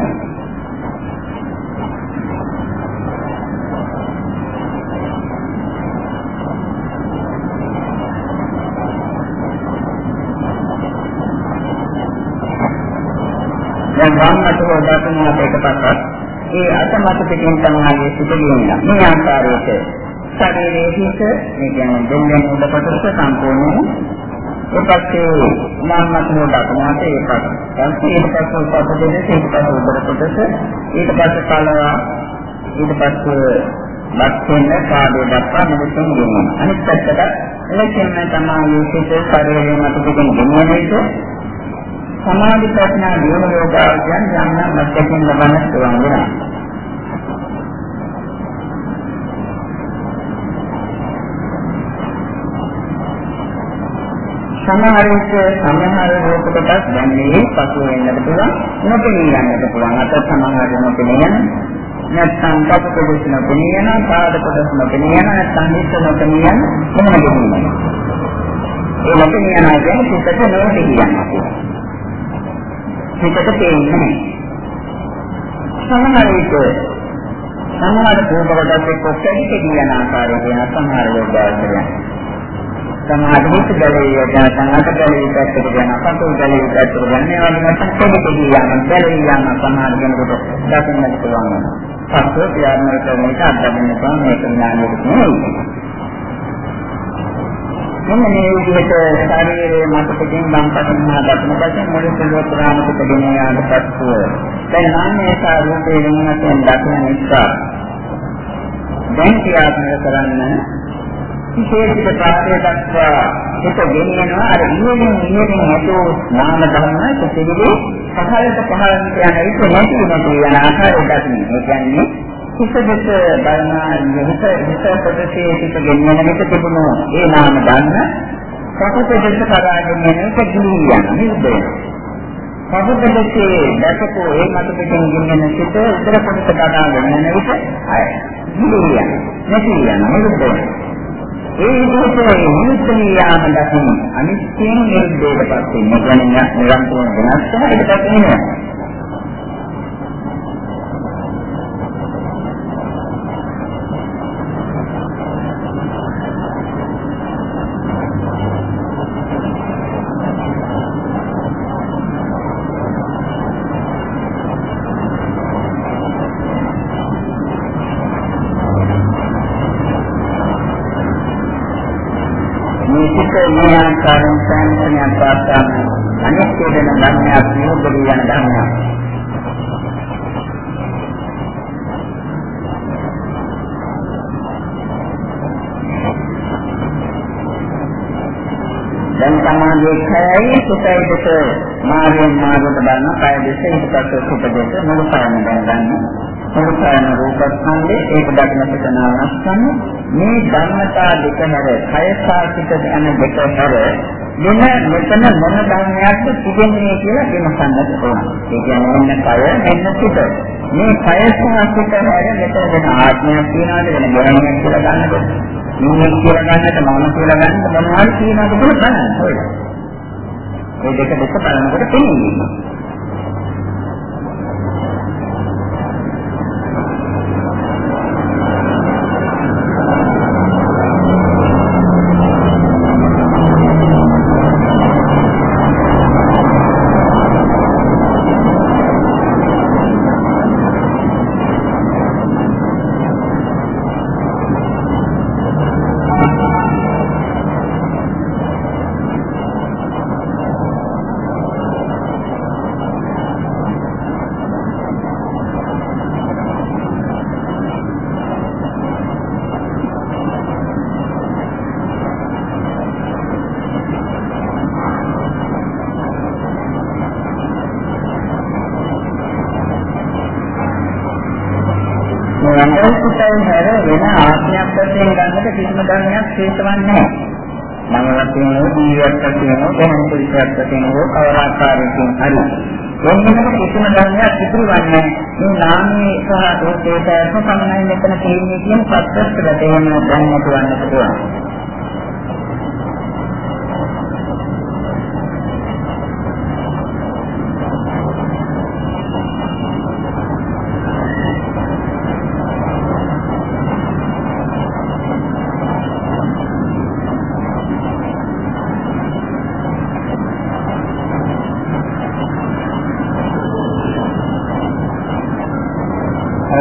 දැන් වම්මට හොදාගෙන අපේක පස්සත් ඒ අතමත පිටින් තමයි සිතෙන්නේ මේ ආකාරයට ශරීරයේ හිත මේ කියන්නේ දෙන්නේ උඩ කොටස සම්පූර්ණයෙන් ඒපස්සේ නාමත් නෝඩක්නාට ඒකත්. ඊට පස්සේ උපත දෙන්නේ ඊට පස්සේ උඩ කොටස ඊට පස්සේ කලවා ඊට පස්සේ ලක්ෂණ පාදේ දක්වා මෙතන ගෙනවා. අනිත් පැත්තට එලෙසින්ම තමයි සිත ශරීරයේ මත දෙකෙන් ගෙනියන විට සමාධි ප්‍රඥා දියුණු යෝගාවචයන් යම් යම් අත්දැකීම් ලබන්නට පුළුවන් වෙනවා. සමහර විට සමහර රූප කොටස් දැන් මේ පසු වෙන්නට පුළුවන් නොපෙනී යන්නට පුළුවන්. අත සමහර නොපෙනී යන නැත්නම් කප කොටස් නොපෙනී යන පාද කොටස් නොපෙනී යන නැත්නම් හිත නොපෙනී යන කොහොමද කියන්නේ ඒ නොපෙනී යන අයගෙන් සිතට නොපෙනී යනවා සිතට පේන්නේ සමහර විට සමහර රූප කොටස් එක්ක කැටි කියන ආකාරය කියන සමහර රෝගාවචරයන් සමාධි හිත බැලේ යන සංගත බැලේ පැත්තට යන අපතෝ බැලේ පැත්තට යන ඒවා නැත්නම් කෙනෙකුගේ යන බැලේ යන සමාධි කෙනෙකුට දකින්නට පුළුවන් වෙනවා. සත්‍ය ක්‍රියාත්මක කරන එක අත්දැකීම තමයි මේක ඥානයක් නෙවෙයි. මෙන්න මේ විදිහට ශරීරයේ මතකයෙන් බම්පටින් මා දක්න වශයෙන් මුළු සලෝත්‍රාමක දෙගෙන යාට පස්සුව. දැන් නාමයේ කාර්යයේ වෙනසෙන් දක්න නිසා දැන් ක්‍රියාත්මක කරන්න විශේෂිත ප්‍රාප්තිය දක්වා හිත ගෙනියනවා. අර ඉන්නේ ඉන්නේ නැතෝ නාම ධර්ම කෙසේදී පහළට පහළට යන විට නැති නැති යන ආකාරය දක්වන්නේ. ඒ කියන්නේ හිතදෙස බලනා හිත හිත ප්‍රදේශයේ හිත ගෙනියන විට තිබුණු ඒ නාම ධර්ම කපුටෙස කරාගෙන යන එක දිවි යන නිරුද්ධ කපුටෙසේ දැකපු ඒ මත පිටින් ගෙනියන සිත උතර කොටස කඩාගෙන යන විට අය දිවි යන. නැති යන නිරුද්ධ ඒ විදිහට නිමිත්තේ යාම දකින්න. අනිත්‍යයෙන් නිරුද්ධයට පස්සේ නිවන නිරන්තරව වෙනස් වෙන ඊට පස්සේ බලන කය දෙක ඉදපත් සුඛ දෙක මුළු කයම දැන් ගන්න. මුළු කයම රූපස්කන්ධේ ඒක දක්න සිතනාවස්කන්ධ මේ ධර්මතා දෙක හැර කය සාසිත යන දෙක හැර මෙන්න මෙතන මොන ධර්මයක්ද තිබෙන්නේ කියලා විමසන්නට ඕන. ඒ කියන්නේ මෙන්න කය මෙන්න සිත. මේ කය සාසිත හැර මෙතන වෙන ආත්මයක් තියනවාද වෙන ගුණයක් කියලා ගන්නකොට මේ කියලා ගන්නට මම කියලා ගන්නට මොනවද කියනවද කියලා බලන්න ඕනේ. මේ දෙක දෙක බලනකොට තේරෙන්නේ. ශේෂවන්නේ නැහැ. මනෝවත් වෙනෝ දීවයක් තියෙනවා කොහොම පුරුෂයක් තියෙනවා කවර ආකාරයකින් හරි. එන්නකොට කිසිම ධර්මයක් ඉතුරුවන්නේ මේ නාමයේ සහ දෝෂයේ සමනයි මෙතන තියෙන්නේ කියන සත්‍යස්ත ගැටේම දැනගන්න පුළුවන්.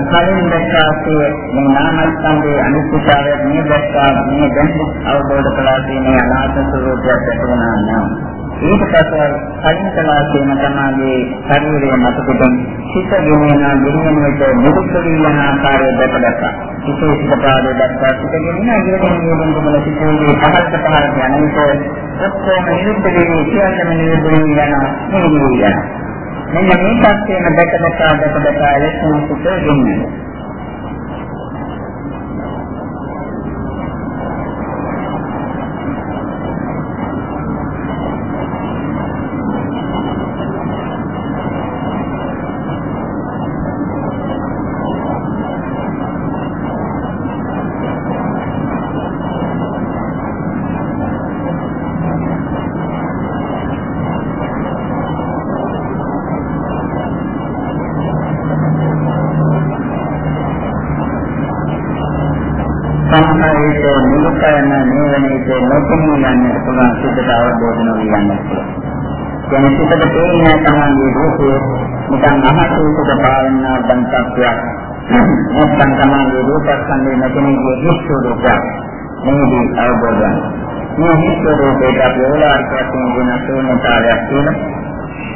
කලින් දැක්කාසේ මේ නාමස්කන්ධයේ අනිත්‍යතාවය මේ දැක්කා මේ දැන් අවබෝධ කළා කියන අනාත්ම ස්වરૂපයක් දැකනවා නම් ඊට පස්සේ කලින් කළා කියන තමගේ ශරීරයේ මත පිටින් සිත ගෙනෙන ගිනින විට මුදුත් වී යන ආකාරය දැකලා විශේෂිත පාඩේ දක්වා සිටගෙන ඉගෙන ගන්න දුමල සිටුවේ පහළට පහළට යන විට ඔක්කොම නිරුද්ධ වෙන්නේ සියල්ලම නිරුද්ධ වෙනවා යනවා නෙවෙයි යනවා. මෙන්න මේ පැත්තේම දැක දැක දැක දැක එලෙසම සිට ගෙන්නේ. නොපෙනී යන්නට පුළුවන් සිතට අවබෝධ නොවී යන්නට පුළුවන්. දැන් සිතට පේන්නේ තමන්ගේ රූපේ නිකන් අහසුසුක භාවනා බන්තක්යක්. නැත්නම් තමන්ගේ රූපස්කන්ධේ නැතිනේ හිස් රූපයක්. මේදී අවබෝධ වෙනවා. මේ හිස් රූපේට අපි ඕලාරික වශයෙන් දෙන ශූන්‍යතාවයක් තියෙනවා.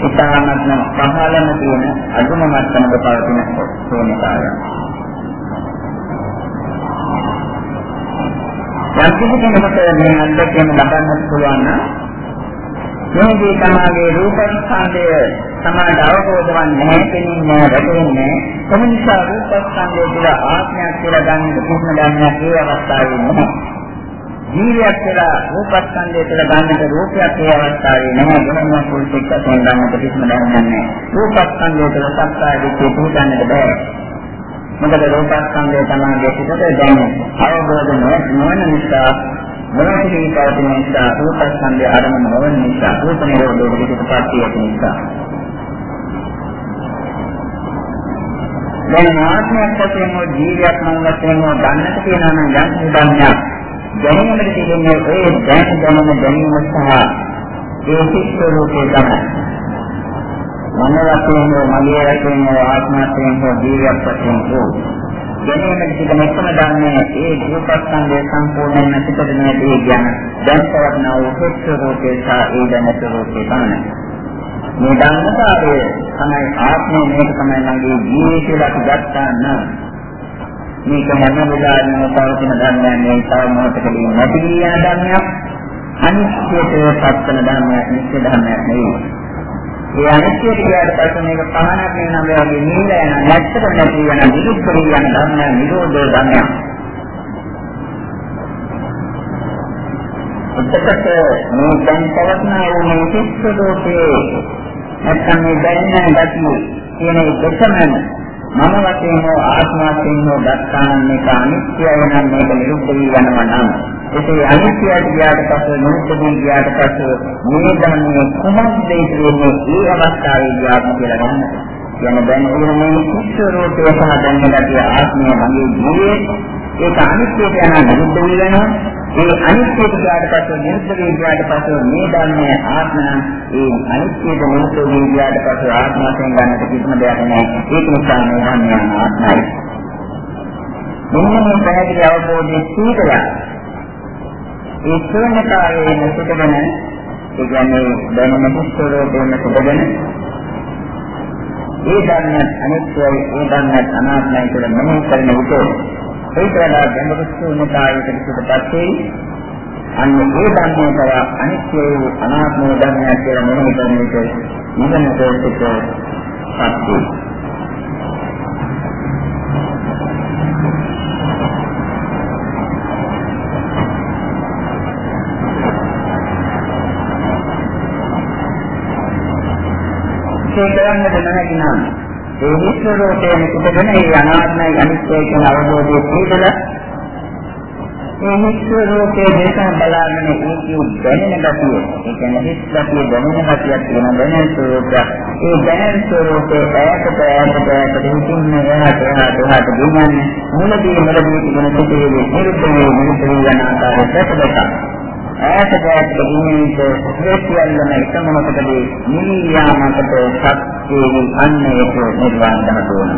ඉතාමත්ම පහළම තියෙන අදුම මට්ටමක පවතින ශූන්‍යතාවයක්. යම් කිසි කෙනෙකුට මේ අත්දැකීම ලබන්නත් පුළුවන් නම් මේකේ තමාගේ රූපස්කන්ධය තමාට අවබෝධ වන්නේ නැහැ කෙනින්නේ රැකෙන්නේ කොහොමද රූපස්කන්ධය තුළ ආත්මයක් කියලා ගන්න කිසිම ධර්මයක් ඒ අවස්ථාවේ නැහැ. ජීවියක් කියලා රූපස්කන්ධය තුළ ගන්නට රූපයක් ඒ අවස්ථාවේ නැහැ. ගුණයක් පුරුෂෙක් වශයෙන් ගන්නට කිසිම ධර්මයක් නැහැ. රූපස්කන්ධය තුළ සත්‍යය දෙකේ පුදන්නට බෑ. මොකද රූපස්කන්ධය තමයි පිටට දැනෙන අවබෝධ නොවන නිසා මොනවාටි පවතින නිසා රූපස්කන්ධය අරමුණ නොවන නිසා රූප නිරෝධයේ පිටපත් තියෙන නිසා. දැන් ආත්මයක් වශයෙන් හෝ ජීවියක් නම් වශයෙන් හෝ ගන්නට තියෙනවා නම් යම් ධර්මයක් දැනීමට තියෙන්නේ ඒ දැන දැනීම දැනීම සහ ඒ සිත් රූපේ තමයි. මන වශයෙන් හෝ මගේ වශයෙන් හෝ ආත්ම වශයෙන් හෝ ජීවියක් වශයෙන් හෝ ගැනීමට තිබෙන එකම ධර්මයේ ඒ රූපස්කන්ධය සම්පූර්ණයෙන්ම පිටට නැති කියන දැන් පවත්නා වූ හෙත් රූපේ සහ ඒ දැනට රූපේ තමයි. මේ ධර්මතාවය තමයි ආත්මය මේක තමයි මගේ ජීවිතය කියලා අපි ගත්තා නම් මේක හැම වෙලාවෙම පවතින ධර්මයක් නෙවෙයි තව මොහොතකදී නැති යන ධර්මයක් අනිත්‍යයට පත්වන ධර්මයක් නිත්‍ය ධර්මයක් නෙවෙයි. ඒ අනිත්‍යයට ගියාට පස්සේ මේක පහනක් වෙනවා මේ වගේ නිල යන නැත්තට නැති වෙන නිරුක්ති යන ධර්මය නිරෝධ ධර්මය. එතකොට මේ දැන් පවත්නා වූ මේ සිත් දෝෂේ නැත්නම් මේ දැනෙන ගතිය කියන දෙකම මම වශයෙන් හෝ ආත්ම වශයෙන් හෝ දක්වානම් මේක අනිත්‍යයි නම් මේක නිරුද්ධ වී යනවා නම් ඒකේ අනිත්‍යයට ගියාට පස්සේ නිරුද්ධ වී ගියාට පස්සේ මේ ධර්මයේ කුමක්ද කියන්නේ ඒ අවස්ථාවේ ගියාම කියලා ගන්න. කියන දැන් කියන මේ කුෂ්ඨ රෝගය සහ දැනගතිය ආත්මය මගේ ජීවිතේ ඒක අනිත්‍යයට යන නිරුද්ධ වී යනවා ඒ අනිත්‍යයට ගියාට පස්සේ නිරුද්ධ වී ගියාට පස්සේ මේ ධර්මයේ ආත්ම ඒ අනිත්‍යයට නිරුද්ධ වී ගියාට පස්සේ ආත්ම වශයෙන් ගන්නට කිසිම දෙයක් නැහැ. ඒක නිසා මේ ධර්මය ආත්මයි. මෙන්න මේ පැහැදිලි අවබෝධයේ සීතල ඒ ශූන්‍යතාවයේ නැතිකම ඒ කියන්නේ දැනෙන පුස්තකයෙන් කොටගෙන ඒ ධර්ම අනිත්‍යයි ඒ ධර්ම අනාත්මයි කියලා මෙහෙම කරන විට ඒක වඩා ගැඹුරු ශූන්‍යතාවයකට පිටපත් වෙයි. අන්න ඒ ධර්මයේ තව අනිත්‍ය වූ අනාත්ම ධර්මයක් කියලා මොනවද කියන්නේ නිවනට පිටපත් වෙයි. ඒ කරන්නට නැති නම් ඒ විශ්වරෝපයෙන් පිටගෙන ඒ අනාත්මයි අනිත්‍යයි කියන අවබෝධය පිළිබඳ ඒ විශ්වරෝපයේ දේශන බලාගෙන ඒකේ දැනෙන ගතිය ඒ කියන්නේ හිස් ගතිය දැනෙන ගතියක් තියෙන දැනෙන ස්වරූපයක් ඒ දැනෙන ස්වරූපයේ ඈතට ඈතට ඈතට හිතින් එහාට එහාට එහාට ගියන්නේ මුලදී මුලදී තිබෙන සිටේ නිරුද්ධ වේ නිරුද්ධ වෙන ආකාරයට දැකගන්නවා ඈත දැක්ක ඉන්නේක ප්‍රේතියල්ලම එකමකටදී නිවියාමකට සත්‍යයේ අන්නයට නිර්වාණ ධනතෝන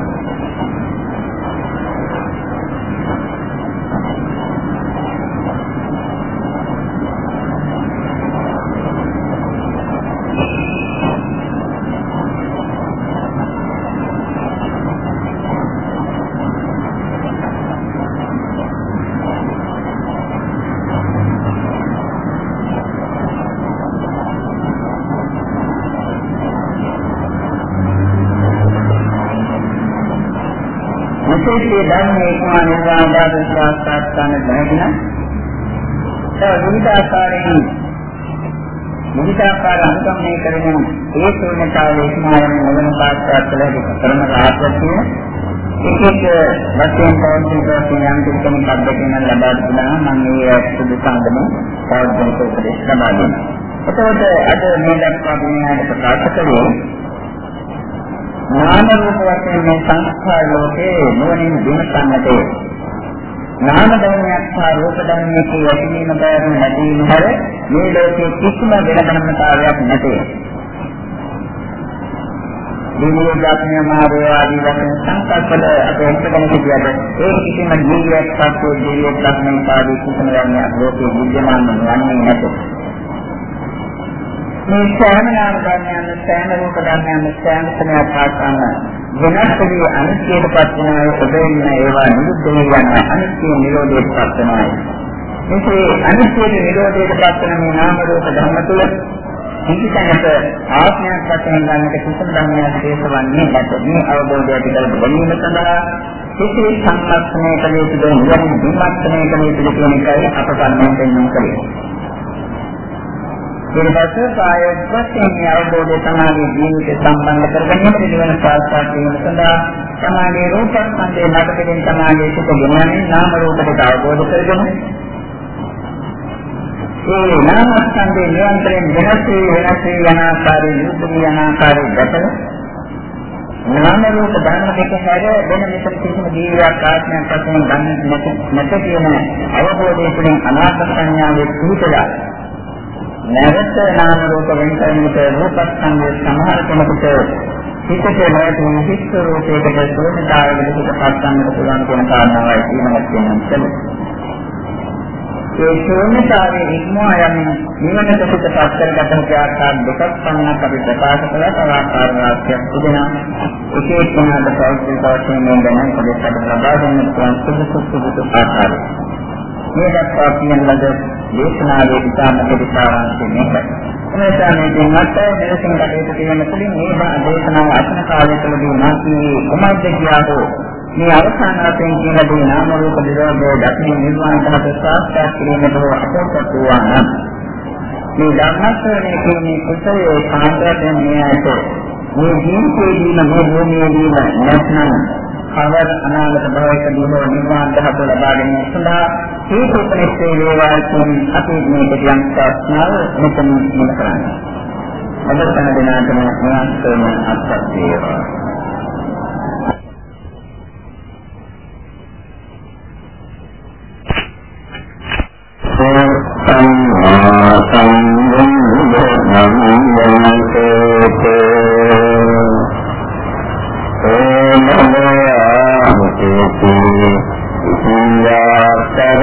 ධර්මයේ කුමාර නිර්වාණ ධාතු සාස්ත්‍රාත් ගන්න බැහැ තව විවිධ ආකාරයෙන් විවිධ ආකාර අනුගමනය කරන ඒ ශූන්‍යතාවයේ කුමාරයන් නොවන පාස්ත්‍රාත් කළ කරන ආත්මය එක එක වශයෙන් පෞද්ගලික වශයෙන් යම් කෙනෙක් අත්දැකීම් ලබා දුන්නා නම් ඒ සුදු සම්දම පෞද්ගලික උපදේශ ලබා දෙනවා. එතකොට අද මේ දක්වා මේ ප්‍රකාශ කළේ නාම රූප වශයෙන් මේ සංස්කාර ලෝකේ නුවණින් විමසන්නට නාම ධර්මයක් සහ රූප ධර්මයක යටිනීම බැරි නැතිවීම හැර මේ ලෝකේ කිසිම වෙන ධර්මතාවයක් නැතේ. දිනේ ජාතිය මාර්ගය ආදී වශයෙන් සංකල්පවල අපේ හිතගෙන කියද්දී ඒ කිසිම ජීවියක් සත්‍ය ජීවියක් ලක්ෂණ පාදී කිසිම ධර්මයක් ලෝකේ විද්‍යමාන වන්නේ නැතේ. මේ සෑම නාම ධර්මයන් සෑම රූප ධර්මයන් සෑම සමයක් පාසන වෙනස් වූ අනිත්‍යයටපත් වෙනා ඔබෙන්න ඒවා නිරුද්ධ වෙන අනිත්‍ය නිරෝධයටපත් වෙනවා. මේකේ අනිත්‍ය නිරෝධයටපත් වෙන මේ නාම රූප ධර්ම තුල කිසිතැනක ආත්මයක් වශයෙන් ගන්නට කිසිම ධර්මයක් හේතුවන්නේ නැත. මේ අවබෝධය පිළිබඳ ගැනීම සඳහා කිසි සම්මස්නය කළ යුතු දෙයක් නිවැරදි විමර්ශනය කළ යුතු දෙයක් එකයි අප කර්මයෙන් දෙන්නේ කලේ. ඊට පස්සේ ප්‍රායෝගික වශයෙන් මේ අවබෝධය තමයි ජීවිතය සම්බන්ධ කරගන්න පිළිවෙල සාක්ෂාත් කිරීම සඳහා සමාධි රූපස්කන්ධයේ මතකයෙන් තමයි සුඛ ගුණයන් නාම රූප දෙක අවබෝධ කරගෙන. ඒ නාමස්කන්ධේ නිරන්තරයෙන් වෙනස් වී වෙනස් වී යන ආකාරයේ යුතුය යන ආකාරයේ දැකලා නාම රූප ධර්ම දෙක හැර වෙන මෙතන කිසිම ජීවියක් ආත්මයක් වශයෙන් ගන්න නැත කියන අවබෝධය තුළින් අනාත්ම සංඥාවේ පිහිටලා නැවත නාම රූප වෙන කරන්නට රූපස්කන්ධය සමහර කෙනෙකුට හිතට නැවතුන හිස් රූපයකට සෝමතාවයකට පිටපත් ගන්නට පුළුවන් කියන කාරණාවයි කියනවා කියන්නේ. ඒ ශූන්‍යතාවයේ ඉක්මවා යන්නේ නිවනට පිටපත් කරගත ආකාර දෙකක් පමණක් අපි ප්‍රකාශ කළා තව ආකාරයක් තිබෙනවා. එක එක්කෙනාට පෞද්ගලික වශයෙන් දැනන පොඩ්ඩක් ලබා දෙන්න පුළුවන් සුදුසු සුදුසු ආකාරය. මේ දක්වා කියන ලද දේශනාවේ ඉතාමත් විස්තරාංශය මේකයි. එනිසා මේ දිනකට මෙලෙසින් කටයුතු කිරීම තුළින් මේ දේශනාව අසන කාලය තුළදී මාකී කුමක්ද කියලාදෝ මේ අවසාන වශයෙන් කියන දේ නාම රූප නිරෝධය දක්ෂින නිර්වාණ ධාතු සාක්ෂාත් කිරීමට අපෝසත් වූවා නම්. මේ ධර්මස්වරණය කියන්නේ කුසලයේ කාන්දරයෙන් මේ ඇත මේ ජීවිතයේදීම මේ භූමියේදීම නැත්නම් කවර අනාගත භවයකදී හෝ නිර්වාණ ධාතුව ලබා ගැනීම සඳහා හේතු උපනිෂේ වේවා කියන අපි මේ දෙවියන් ප්‍රශ්නාව මෙතන මුල කරන්නේ. අද තන දිනාටම නිවාසයෙන් අත්පත් වේවා. සම්මා සම්බුද්ධ